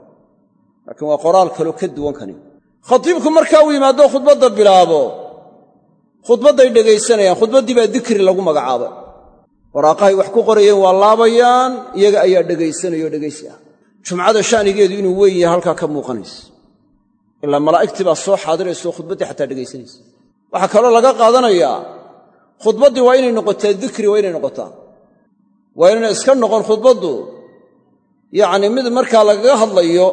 laakiin waa qoraal kaloo ka duwan kani. Khatiibku markaa uu yimaado khudbadda bilaabo. Khudbadday dhegaysanayaan khudbaddii baa dikri lagu magacaabay. Waraaqahay wax ku qorayeen waa laabayaan iyaga ayaa dhegaysanayoo dhegaysi ah jumcada sha'nigeedu inuu weyn yahay halkaa ka muuqanaysa. Ilaa malaa'igtii baa soo xaadiraysaoo khudbaddii xataa dhegaysanaysa waxaa kaloo laga qaadanayaa khudbaddii waa inay noqotaa dikri waa inay noqotaa. Waa inayna iska noqon khudbaddu. Yacni mid markaa lagaga hadlayo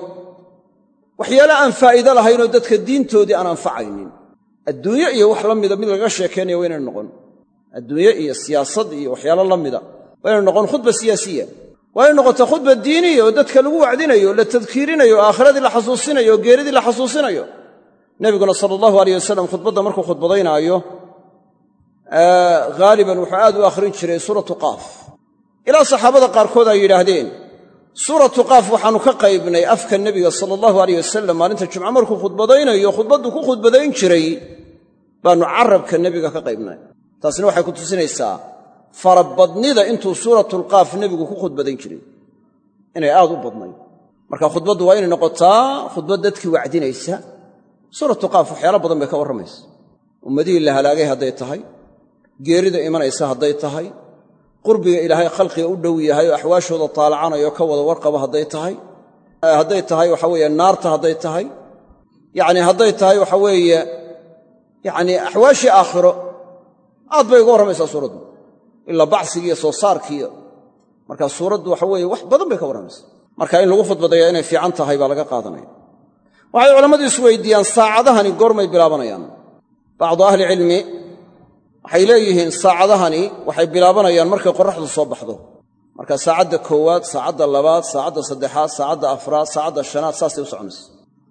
waxyaale aan faa'iido lahaynoo dadka diintoodii aan anfacaynin. Adduunye iyo wax la mida mid lagaga sheekaynaya waa inayna noqon. Adduunye iyo siyaasad iyo waxyaalo la mida waa inayna noqon khudba siyaasiya. Waa inay noqotaa khudba diiniya oo dadka lagu wacdinayo la tadkiirinayo aakhiradii la xasuusinayo oo geeridii la xasuusinayo. Nebiguna sala allahu aleyh wasalam khudbadda markuu khudbadaynaayo haaliban wuxuu aad u akhrin jiray suuratu qaaf. Ilaa saxaabada qaarkood ay yidhaahdeen suuratu qaaf waxaannu ka qaybnay afka nebiga sala allahu aleyh wasalam maalinta jumco markuu khudbadaynayo khudbaddu ku khudbadayn jiray baannu carabka nebiga ka qaybnay. Taasina waxay ku tusinaysaa farabadnida intuu suuratulqaaf nebigu ku khudbadayn jiray. Inay aad u badnayd. Marka khudbaddu waa inay noqotaa khudbad dadkii wacdinaysa. Suuratu qaaf waxyaala badan bay ka warramaysa. Ummadihii la halaagay hadday tahay. Geerida imanaysa hadday tahay qurbiga ilaahay khalqiga u dhow yahay oo axwaashooda taalacanayo ka wada warqaba hadday tahay hadday tahay waxa weeye naarta hadday tahay. Yacnii hadday tahay waxa weeye yacnii axwaashii aakhiro aad bay uga warramaysaa suuraddu. Ilaa bacsigiiyo soo saarkiiyo markaa suuraddu waxa weeye wax badan bay ka warramaysaa. Marka in lagu khudbadaya inay fiican tahay baa laga qaadanaya. Waxay culammadu isweydiiyaan saacadahani goormay bilaabanayaan. Bacdu ahlicilmi waxay leeyihiin saacadahani waxay bilaabanayaan markay qorraxdu soo baxdo. Marka saacadda koowaad saacadda labaad saacadda saddexaad saacadda afraad saacadda shanaad saasay u soconaysa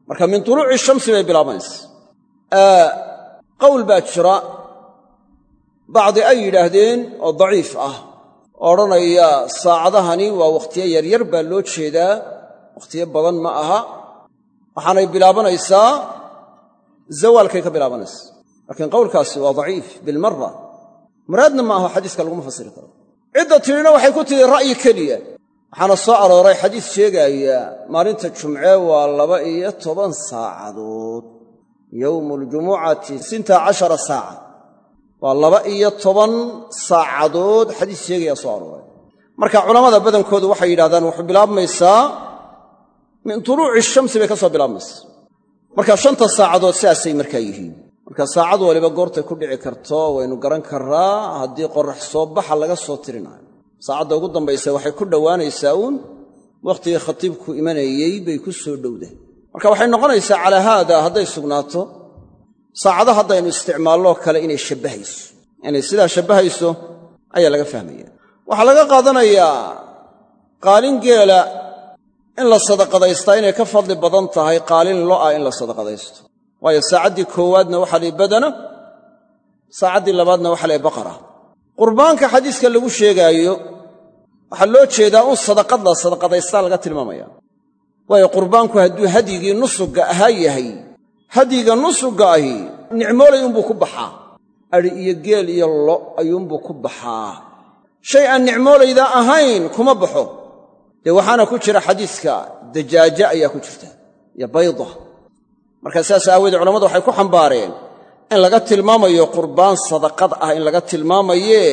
marka min tuluuci shamsi bay bilaabanaysa. Qowl baa jira. Bacdi ay yidhaahdeen oo daciif ah. Odhanaya saacadahani waa wakhtiyo yaryar baa loo jeedaa. Wakhtiyo badan ma aha. Waxaanay bilaabanaysaa. Zawaalkay ka bilaabanaysa laakiin qowlkaasi waa daciif bilmara muraadna ma aho xadiiska laguma fasiri karo. Cidda tidhina waxay ku tihi ra'yi keliya. Waxaana soo arooray xadiis sheegaaya maalinta jumce waa laba iyo toban saacadood. Yowmu aljumucati sinta cashara saaca. Waa laba iyo toban saacadood xadiis sheegaya soo arooray. Marka culammada badankoodu waxay yidhahdaan wuxuu bilaabmaysaa min tuluuci shamsi bay ka soo bilaabmaysaa. Marka shanta saacadood sidaasay markaa yihiin marka saacad waliba goortay ku dhici karto waynu garan karraa haddii qorax soo baxa laga soo tirinaayo saacadda ugu dambaysa waxay ku dhowaanaysaa uun wakhtigii khatiibku imanayey bay ku soo dhowdahay marka waxay noqonaysaa calaa haada hadday sugnaato saacado haddaynu isticmaalloo kale inay shabbahayso. Inay sidaa shabbahayso ayaa laga fahmaya. Waxaa laga qaadanayaa qaalin geela in la sadaqadaystaa inay ka fadli badan tahay qaalin lo'a in la sadaqadaysto waayo saacaddii koowaadna waxaa lay badana saacaddii labaadna waxaa lay baqara. Qurbaanka xadiiska lagu sheegaayo waxaa loo jeedaa un sadaqad la sadaqadaystaa laga tilmaamaya. Waayo qurbaanku hadduu hadyigii nusugga ahaa yahay hadyiga nusugga ahi nicmoolay unbuu ku baxaa. Adhi iyo geel iyo lo ayuunbuu ku baxaa. Shay aan nicmoolayda ahayn kuma baxo. Dee waxaana ku jira xadiiska dajaaja ayaa ku jirta iyo bayda markaa sidaas aawoodee culamadu waxay ku xambaareen in laga tilmaamayo qurbaan sadaqad ah in laga tilmaamayee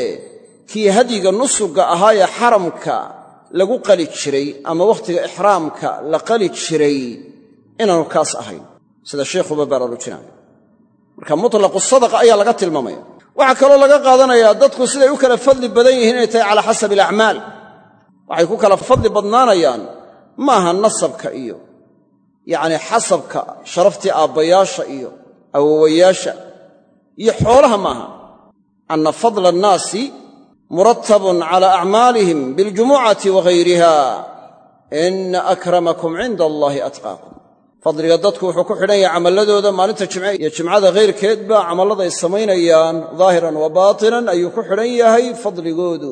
kii hadyiga nusugga ahaa ee xaramka lagu qali jiray ama wakhtiga ixraamka la qali jiray inaanu kaas ahayn. Sida sheikhuba baraarujinaayo marka mutlaqu sadaqa ayaa laga tilmaamaya. Waxaa kaloo laga qaadanayaa dadku siday u kala fadli badan yihiin inay tahay calaa xasabi alacmaal waxay ku kala fadli badnaanayaan maaha nasabka iyo yacni xasabka sharaftii aabbayaasha iyo awowayaasha iyo xoolaha maaha. Anna fadla annaasi murattabun cala acmaalihim biاljumucati wa gayriha. Ina akramakum cinda allaahi atqaakum. Fadliga dadku wuxuu ku xidhan yahay camalladooda maalinta jimce iyo jimcada khayrkeedba camalladay samaynayaan daahiran wa baatinan ayuu ku xidhan yahay fadligoodu.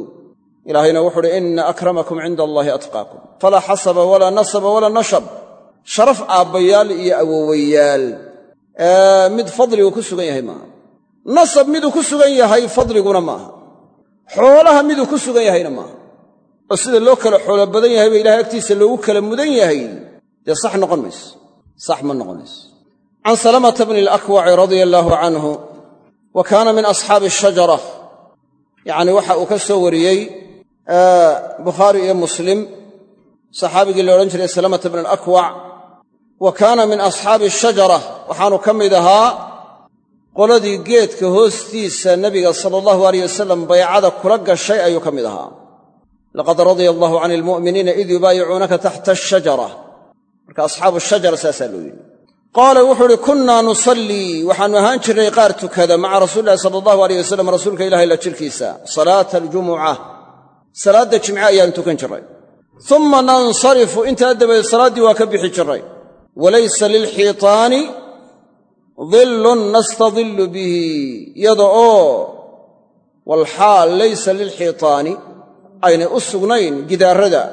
Ilaahayna wuxu uhi ina akramakum cinda allaahi atqaakum. Falaa xasaba walaa nasaba walaa nashab sharaf aabbayaal iyo awowayaal mid fadligu ku sugan yahay maaha. Nasab miduu ku sugan yahay fadliguna maaha. Xoolaha miduu ku sugan yahayna maaha. Oo sida loo kala xoolo badan yahay ba ilahay agtiisa loogu kala mudan yahay. Dee sax noqon mayso sax ma noqonayso can salamata bni alakwaci radia allaahu canhu wa kaana min asxaabi ashajara yacni waxa uu ka soo wariyey bukhaari iyo muslim saxaabigii la odhan jiray salamata bni alakwac wa kaana min asxaabi ashajara waxaanu ka mid ahaa qoladii geedka hoostiisa nebiga sala allahu aleyh wasalam baycada kula gashay ayuu ka mid ahaa. Laqad radia allahu cani almu'miniina id yubaayicuunaka taxta ashajara marka asxaabu shajara saasaa loo yidhi. Qaala wuxuu uhi kunnaa nusallii waxaannu ahaan jirnay qaar tukada maca rasuuli lahi sala allahu aleyh wasalam rasuulka ilahi la jirkiisa salaata aljumuca salaadda jimce ayaannu tukan jirray. Uma nansarifu intaa dabadeed salaaddii waa ka bixi jirray walaysa lilxiitaani dillun nastadillu bihi iyada oo walxaal laysa lilxiitaani aynay u sugnayn gidaarada.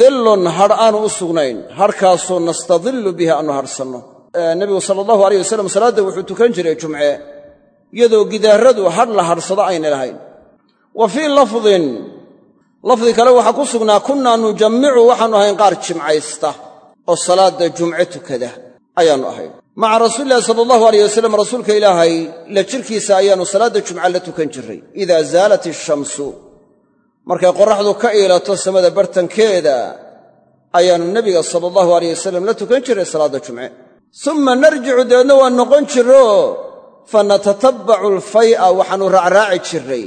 Dillun hadh aanu u sugnayn hadhkaasoo nastadillu bihi aannu hadhsanno nebigu sala allahu aleyh wasalam salaadda wuxuu tukan jiray jumce iyadoo gidaaradu hadh la hadhsado aynay lahayn. Wa fii lafdin lafdi kale waxaa ku sugnaa kunnaa nujammicu waxaannu ahayn qaar jimcaysta oo salaadda jumce tukada ayaannu ahayn maca rasuulilahi sala allahu aleyh wasalam rasuulka ilaahay la jirkiisa ayaannu salaadda jumca la tukan jirray. Idaa zaalat ishamsu markay qorraxdu ka iilato samada bartankeeda ayaannu nebiga sala allahu aleyh wasalam la tukan jirray salaadda jumce. Summa narjicu dabeedna waan noqon jirro fa natatabacu alfay'a waxaannu raacraaci jirray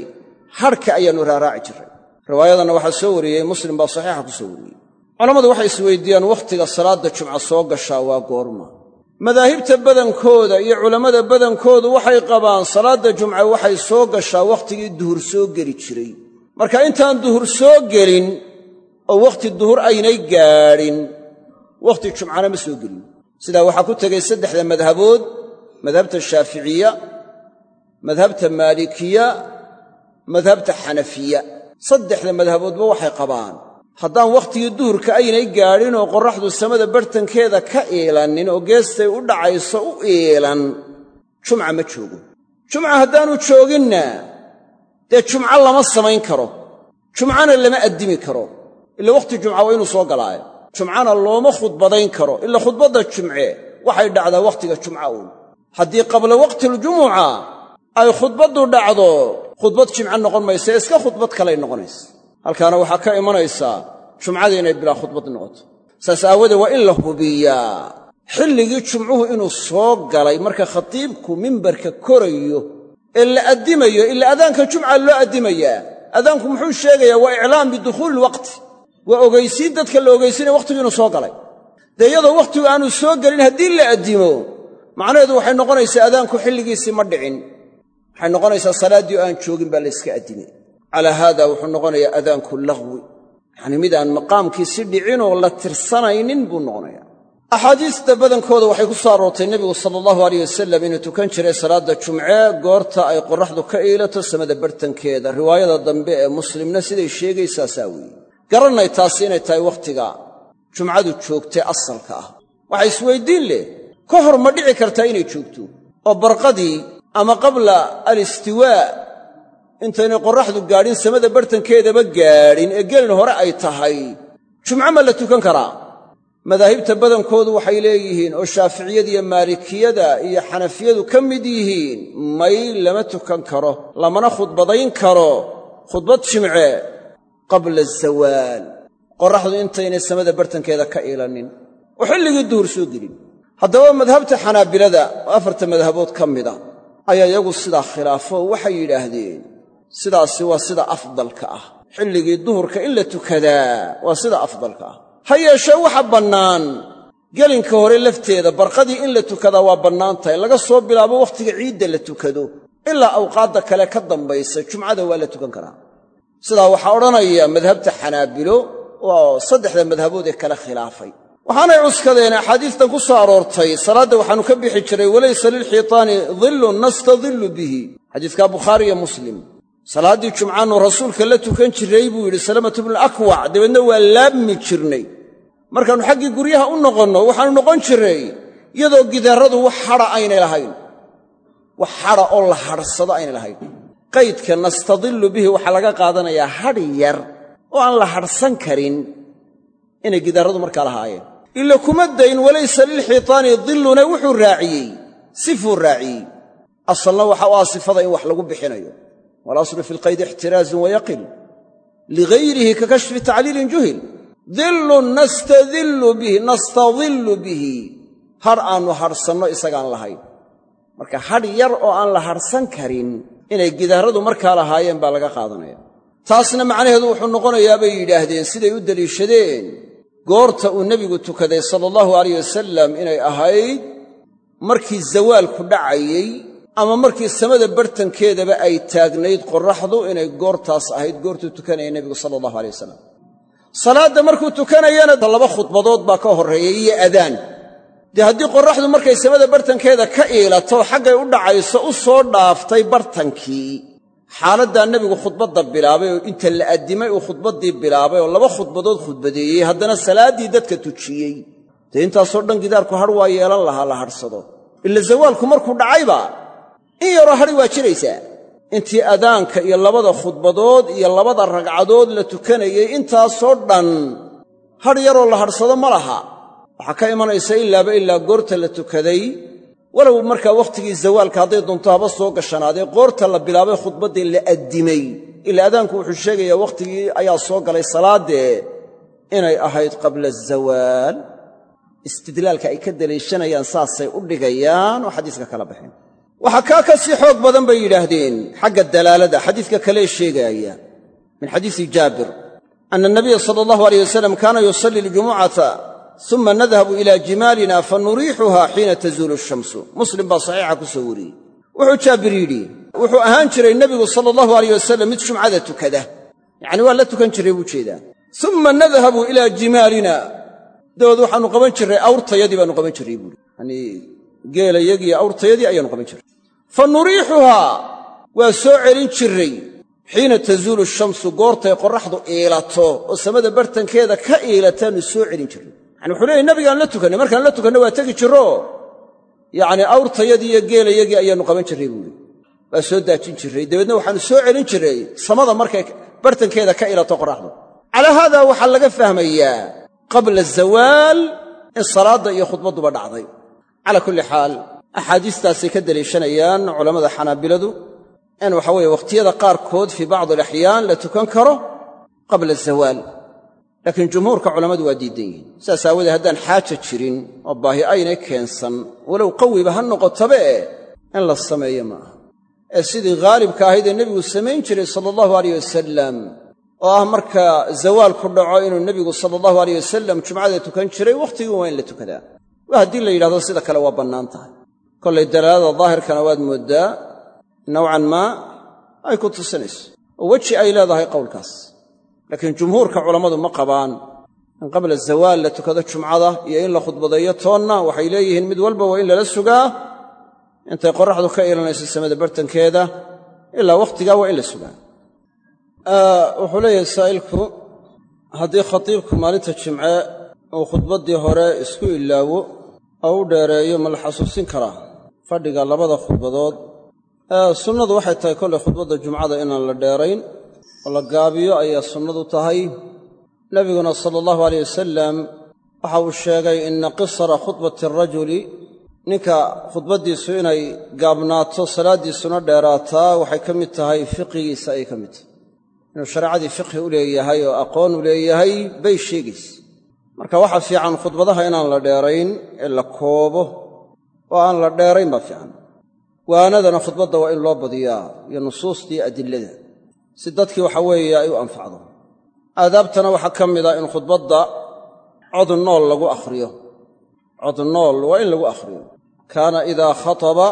hadhka ayaannu raaraaci jirray riwaayadanna waxaa soo wariyey muslim baa saxiixa ku soo wariyey culammadu waxay isweydiiyaan wakhtiga salaadda jumca soo gashaa waa goorma. Madaahibta badankooda iyo culammada badankoodu waxay qabaan salaadda jumce waxay soo gashaa wakhtigii duhur soo geli jiray. Marka intaan duhur soo gelin oo wakhti duhur aynay gaadhin wakhti jumcana ma soo gelin. Sidaa waxaa ku tegay saddexda madhabood madhabta shaaficiya madhabta maalikiya madhabta xanafiya. Saddexda madhaboodba waxay qabaan haddaan wakhtigii duhurka aynay gaadhin oo qorraxdu samada bartankeeda ka iilannin oo geestay u dhacayso u iilan jumca ma joogo. Jumca haddaanu jooginna dee jumco lama samayn karo. Jumcana lama addimi karo. Ila wakhti jumca waa inuu soo galaayo jumcana looma khudbadayn karo. Ila khudbadda jumce waxay dhacdaa wakhtiga jumca uun. Haddii qabla waqtialjumuca ay khudbaddu dhacdo khudbad jimce noqon maysa iska khudbad kalay noqonaysa halkaana waxaa ka imanaysaa jumcadii inay bilaa khudbad noqoto. Saas aawoodee waa in la hubiyaa xilligii jumcuhu inuu soo galay marka khatiibku mimbarka korayo ee la addimayo ila adaanka jumca loo addimayaa adaanku muxuu sheegayaa waa iclaam bidukhuuli ilwaqti waa ogaysiin dadka la ogaysiinaya wakhtigu inuu soo galay. Dee iyadoo wakhtigu aanu soo gelin haddii la addimo macnaheedu waxay noqonaysaa adaanku xilligiisii ma dhicin. Waxay noqonaysaa salaaddii oo aan joogin baa la yska addimay calaa haada wuxuu noqonayaa adaanku lagwi. Yacnii mid aan maqaamkiisi dhicinoo la tirsanaynin buu noqonayaa. Axaadiista badankooda waxay ku soo aroortay nebigu sala allahu aleyh wasalam inuu tukan jiray salaadda jumce goorta ay qorraxdu ka iilato samada bartankeeda. Riwaayada dambe ee muslimna siday sheegaysaasaa weeye. Garannay taasi inay tahay wakhtiga jumcadu joogtee asalka ah. Waxaa isweyddiin leh ka hor ma dhici kartaa inay joogto? Oo barqadii ama qabla alistiwaa intaynay qorraxdu gaadhin samada bartankeedaba gaadhin ee gelin hore ay tahay. Jumco ma la tukan karaa? Madaahibta badankoodu waxay leeyihiin oo shaaficiyada iyo maalikiyada iyo xanafiyadu ka mid yihiin may lama tukan karo lamana khudbadayn karo. Khudbad jimce qabla azawaal qorraxdu intaynay samada bartankeeda ka iilannin oo xilligii duhur soo gelin. Haddaba madhabta xanaabilada oo afarta madhabood ka mida ayaa iyagu sidaa khilaafo waxay yidhaahdeen sidaasi waa sida afdalka ah. Xilligii duhurka in la tukadaa waa sida afdalka ah. Ha yeeshee waxa bannaan. Gelinka hore lafteeda barqadii in la tukadaa waa bannaan tahay. Laga soo bilaabo wakhtiga ciidda la tukado. Ilaa awqaadda kale ka dambaysa jumcada waa la tukan karaa. Sidaa waxaa odhanaya madhabta xanaabilo oo saddexda madhabood ee kale khilaafay. Waxaanay cuskadeen axaadiistan ku soo aroortay. Salaadda waxaannu ka bixi jiray walaysa lilxiitaani dillun nastadillu bihi. Xadiiskaa bukhaari iyo muslim salaaddii jumcaannu rasuulka la tukan jiray buu yidhi salamatu bnuakwac dabeedna waa laabmi jirnay. Markaannu xaggii guryaha u noqonno waxaannu noqon jiray iyadoo gidaaradu wax hadha aynay lahayn. Wax hadha oo la hadhsado aynay lahayn. Qaydka nastadillu bihi waxaa laga qaadanayaa hadh yar oo aan la hadhsan karin inay gidaaradu markaa lahaayeen. Ila kuma dayn walaysa lilxiitaani dilluna wuxuu raaciyey sifuu raaciyey. Asalna waxa u ah sifada in wax lagu bixinayo walaslu fi lqaydi ixtiraazun wayaqil ligayrihi ka kashfi tacliilin juhil dillun nastadillu bihi nastadillu bihi hadh aannu hadhsanno isagaan lahayn marka hadh yar oo aan la hadhsan karin inay gidaaradu markaa lahaayeen baa laga qaadanaya taasna macnaheedu wuxuu noqonayaa bay yidhaahdeen siday u deliishadeen goorta uu nebigu tukaday sala allahu alayh wasalam inay ahayd markii zawaalku dhacayey ama markii samada bartankeedaba ay taagnayd qorraxdu inay goortaas ahayd goortuu tukanaya nebigu sala allahu alay wasalam salaadda markuu tukanayana laba khudbadood baa ka horreeyay iyo adaan. Dee haddii qorraxdu markay samada bartankeeda ka iilato xaggay u dhacayso u soo dhaaftay bartankii. Xaaladdaa nebigu khudbadda bilaabay oo inta la addimay uu khudbaddii bilaabay oo laba khudbadood khudbadeeyey haddana salaaddii dadka tujiyey. Dee intaasoo dhan gidaarku hadh waa yeelan lahaa la hadhsado ila zawaalku markuu dhacayba in yaroo hadhi waa jiraysaa intii adaanka iyo labada khudbadood iyo labada ragcadood la tukanayey intaasoo dhan hadh yaroo la hadhsado ma laha. Waxaa ka imanaysa ilaaba ilaa goorta la tukaday. Walow markaa wakhtigii zawaalka hadday doonto haba soo gashanaadee goorta la bilaabay khudbaddii la addimay. Ila adaanku wuxuu sheegayaa wakhtigii ayaa soo galay salaaddee inay ahayd qabla azawaal istidlaalka ay ka daliishanayaan saasay u dhigayaan oo xadiiska kala baxeen waxaa kaa ka sii xoog badan bay yidhaahdeen. Xagga dalaalada xadiiska kalee sheegaaya min xadiisi jaabir ana anabiya sala allahu aleyh wasalam kaana yusalli ljumucata uma nadhabu ila jimaalina fanuriixuha xiina tazuulu shamsu muslim baa saxiixa ku soo wariyey. Wuxuu jaabir yidhi wuxuu ahaan jiray nebigu sala allahu aleyh wasalam mid jumcada tukada. Yacni waa la tukan jiray buu jeedaa. Uma nadhabu ilaa jimaalina. Dabeed waxaannu qaban jirray awrtayadii baannu qaban jirray buui yanii geelayagii awrtayadii ayaannu qaban jirray fa nuriixuhaa waa soo celin jirray. Xiina tazuulu shamsu goortay qorraxdu iilato oo samada bartankeeda ka iilataannu soo celin jirray. Yani wuxuu leeyay nabigaan la tukannay markaan la tukanna waa tegi jirro. Yacni awrtayadii iyo geelayagii ayaannu qaban jirray buuhi waa soo daajin jirray. Dabeedna waxaannu soo celin jirray samada markay bartankeeda ka iilato qorraxdu. Calaa haada waxaa laga fahmayaa qabla zawaal in salaadda iyo khudbadduba dhacday. Calaa kulli xaal axaadiistaasay ka daliishanayaan culammada xanaabiladu in waxa weeye wakhtiyada qaarkood fii bacdi alaxyaan la tukan karo qabla zawaal. Laakiin jumhuurka culammadu waa diidan yihiin. Sidaas aawoodee haddaan xaaja jirin oo baahi aynay keensan walow qawiba ha noqotabe in la sameeyo ma aha. Ee sidii haalibka ahayd ee nebigu samayn jiray sala allahu aleyh wasalam oo ah marka zawaalku dhaco inuu nebigu sala allahu aleyh wasalam jumcada tukan jiray wakhtigii waa in la tukadaa. Haddii la yidhahdo sida kale waa bannaan tahay kollay dalaalada daahirkana waad mooddaa nowcan maa ay ku tusinayso. Oo weji ay leedahay qowlkaas. Laakiin jumhuurka culammadu ma qabaan. In qabla zawaal la tukado jumcada iyo in la khudbadeeyo toonna waxay leeyihiin mid walba waa in lala sugaa. Intay qorraxdu ka ilanayso samada bartankeeda ilaa wakhtigaa waa in la sugaa. Wuxuu leeyahay saa'ilku haddii khatiibku maalinta jimce uu khudbaddii hore isku ilaawo oo u dheereeyo ma la xasuusin karaa fadhiga labada khudbadood. Sunnadu waxay tahay kollay khudbadda jumcada inaan la dheerayn. Oo la gaabiyo ayaa sunnadu tahay. Nebiguna sala allahu aleyh wasalam waxa uu sheegay ina qisara khudbati arajuli ninka khudbaddiisu inay gaabnaato salaaddiisuna dheeraataa waxay ka mid tahay fiqigiisa ayay ka mid tahay. Inuu shareecadii fiqhi u leeyahay oo aqoon u leeyahay bay sheegaysa. Marka waxaa fiican khudbadaha inaan la dheerayn ee la koobo oo aan la dheerayn baa fiican. Waanadana khudbadda waa in loo badiyaa iyo nusuustii adilada. Si dadkii waxa weeye ay u anfacdo. Aadaabtana waxaa ka mida in khudbadda cod nool lagu akhriyo. Cod nool waa in lagu akhriyo. Kaana idaa khataba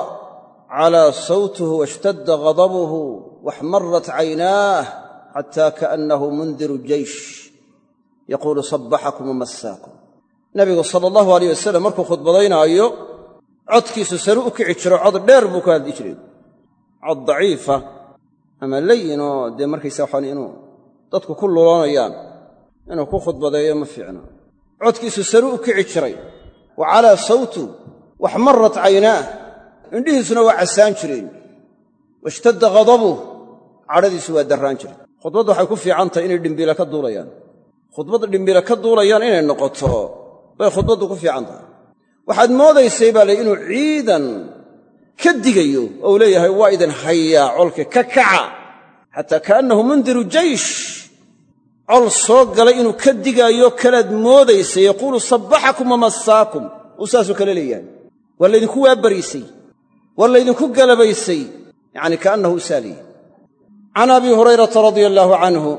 calaa sawtuhu washtadda ghadabuhu waxmarat caynaah xataa kaannahu mundiru jeysh yaquulu sabbaxakum wamassaakum nabigu sala allahu aleyh wasalam markuu khudbadaynaayo codkiisu sare u kici jiro cod dheer buu ka hadli jiray. Cod daciifa ama layinoo dee markaysa waxaan inuu dadku ku luloonayaan inuu ku khudbadeeyo ma fiicna. Codkiisu sare u kici jiray. Wa calaa sawtu waxmarat caynaah indhihiisuna waa casaan jireen. Washtadda ghadabuh cadhadiisu waa darraan jiray. Khudbadda waxay ku fiican tahay inay dhimbiila ka duulayaan. Khudbad dhimbiila ka duulayaan inay noqoto bay khudbaddu ku fiican tahay waxaad moodaysay baa lay inuu ciidan ka digayo ou leeyahay waa idin hayaa colka ka kaca. Xataa kaannahu mundiru jaysh. Col soo galay inuu ka digaayo kalaad moodaysay yaquulu sabbaxakum wamassaakum uu saasuu kale leeyahay. Waa laydinku waabariisay waa laydinku galabaysay. Yacni kaannahu saaliya. Can abi hurayrata radia allaahu canhu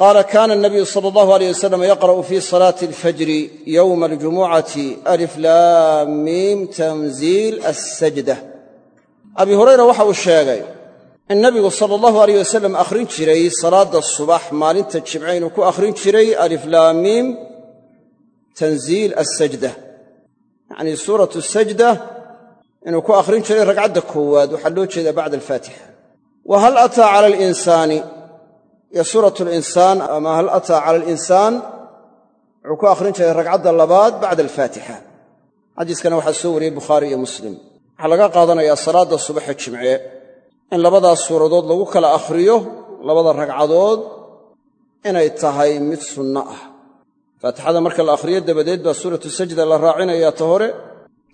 qaala kaana anabiyu sala allahu aleyh wasalam yaqra'u fii salaati alfajri yowma aljumucati alif laam miim tanziil assajda abi hurayra waxa uu sheegay in nabigu sala allahu aleyh wasalam akhrin jiray salaadda subax maalinta jimce inuu ku akhrin jiray alif laam miim tanziil assajda yacnii suuratu sajda inuu ku akhrin jiray ragcadda koowaad waxaa loo jeedaa bacda alfaatixa wa hal ataa cala iyo suuratu linsaan ama hal ataa cala alinsaan wuxuu ku akhrin jiray ragcadda labaad bacda alfaatixa. Xadiiskana waxaa soo wariyey bukhaari iyo muslim. Waxaa laga qaadanayaa salaadda subaxe jimce in labadaas suuradood lagu kala akhriyo labada ragcadood inay tahay mid sunno ah. Faatixada marka la akhriyo dabadeed baa suuratu sajda la raacinayaa ta hore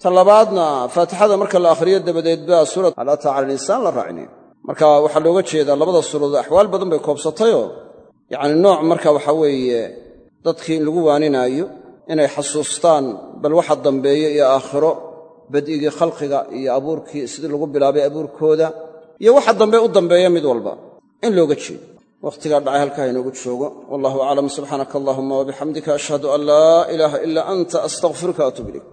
ta labaadna faatixada marka la akhriyo dabadeed baa suurat hal cala alinsaan la raacinaya marka waxaa looga jeedaa labada suuradood axwaal badan bay koobsatayoo yacni nooc marka waxaa weeye dadkii in lagu waaninaayo inay xasuustaan bal waxa dambeeye iyo aakhiro bad'igii khalqiga iyo abuurkii sidii lagu bilaabay abuurkooda iyo waxa dambe u dambeeya mid walba. In looga jeedo. Wakhtigaa dhacay halkaa inoogu joogo. Wallahu aclam. Subxaanaka allahuma wabixamdika ashhadu an laa ilaaha ilaa anta astaqfiruka atuub ilayk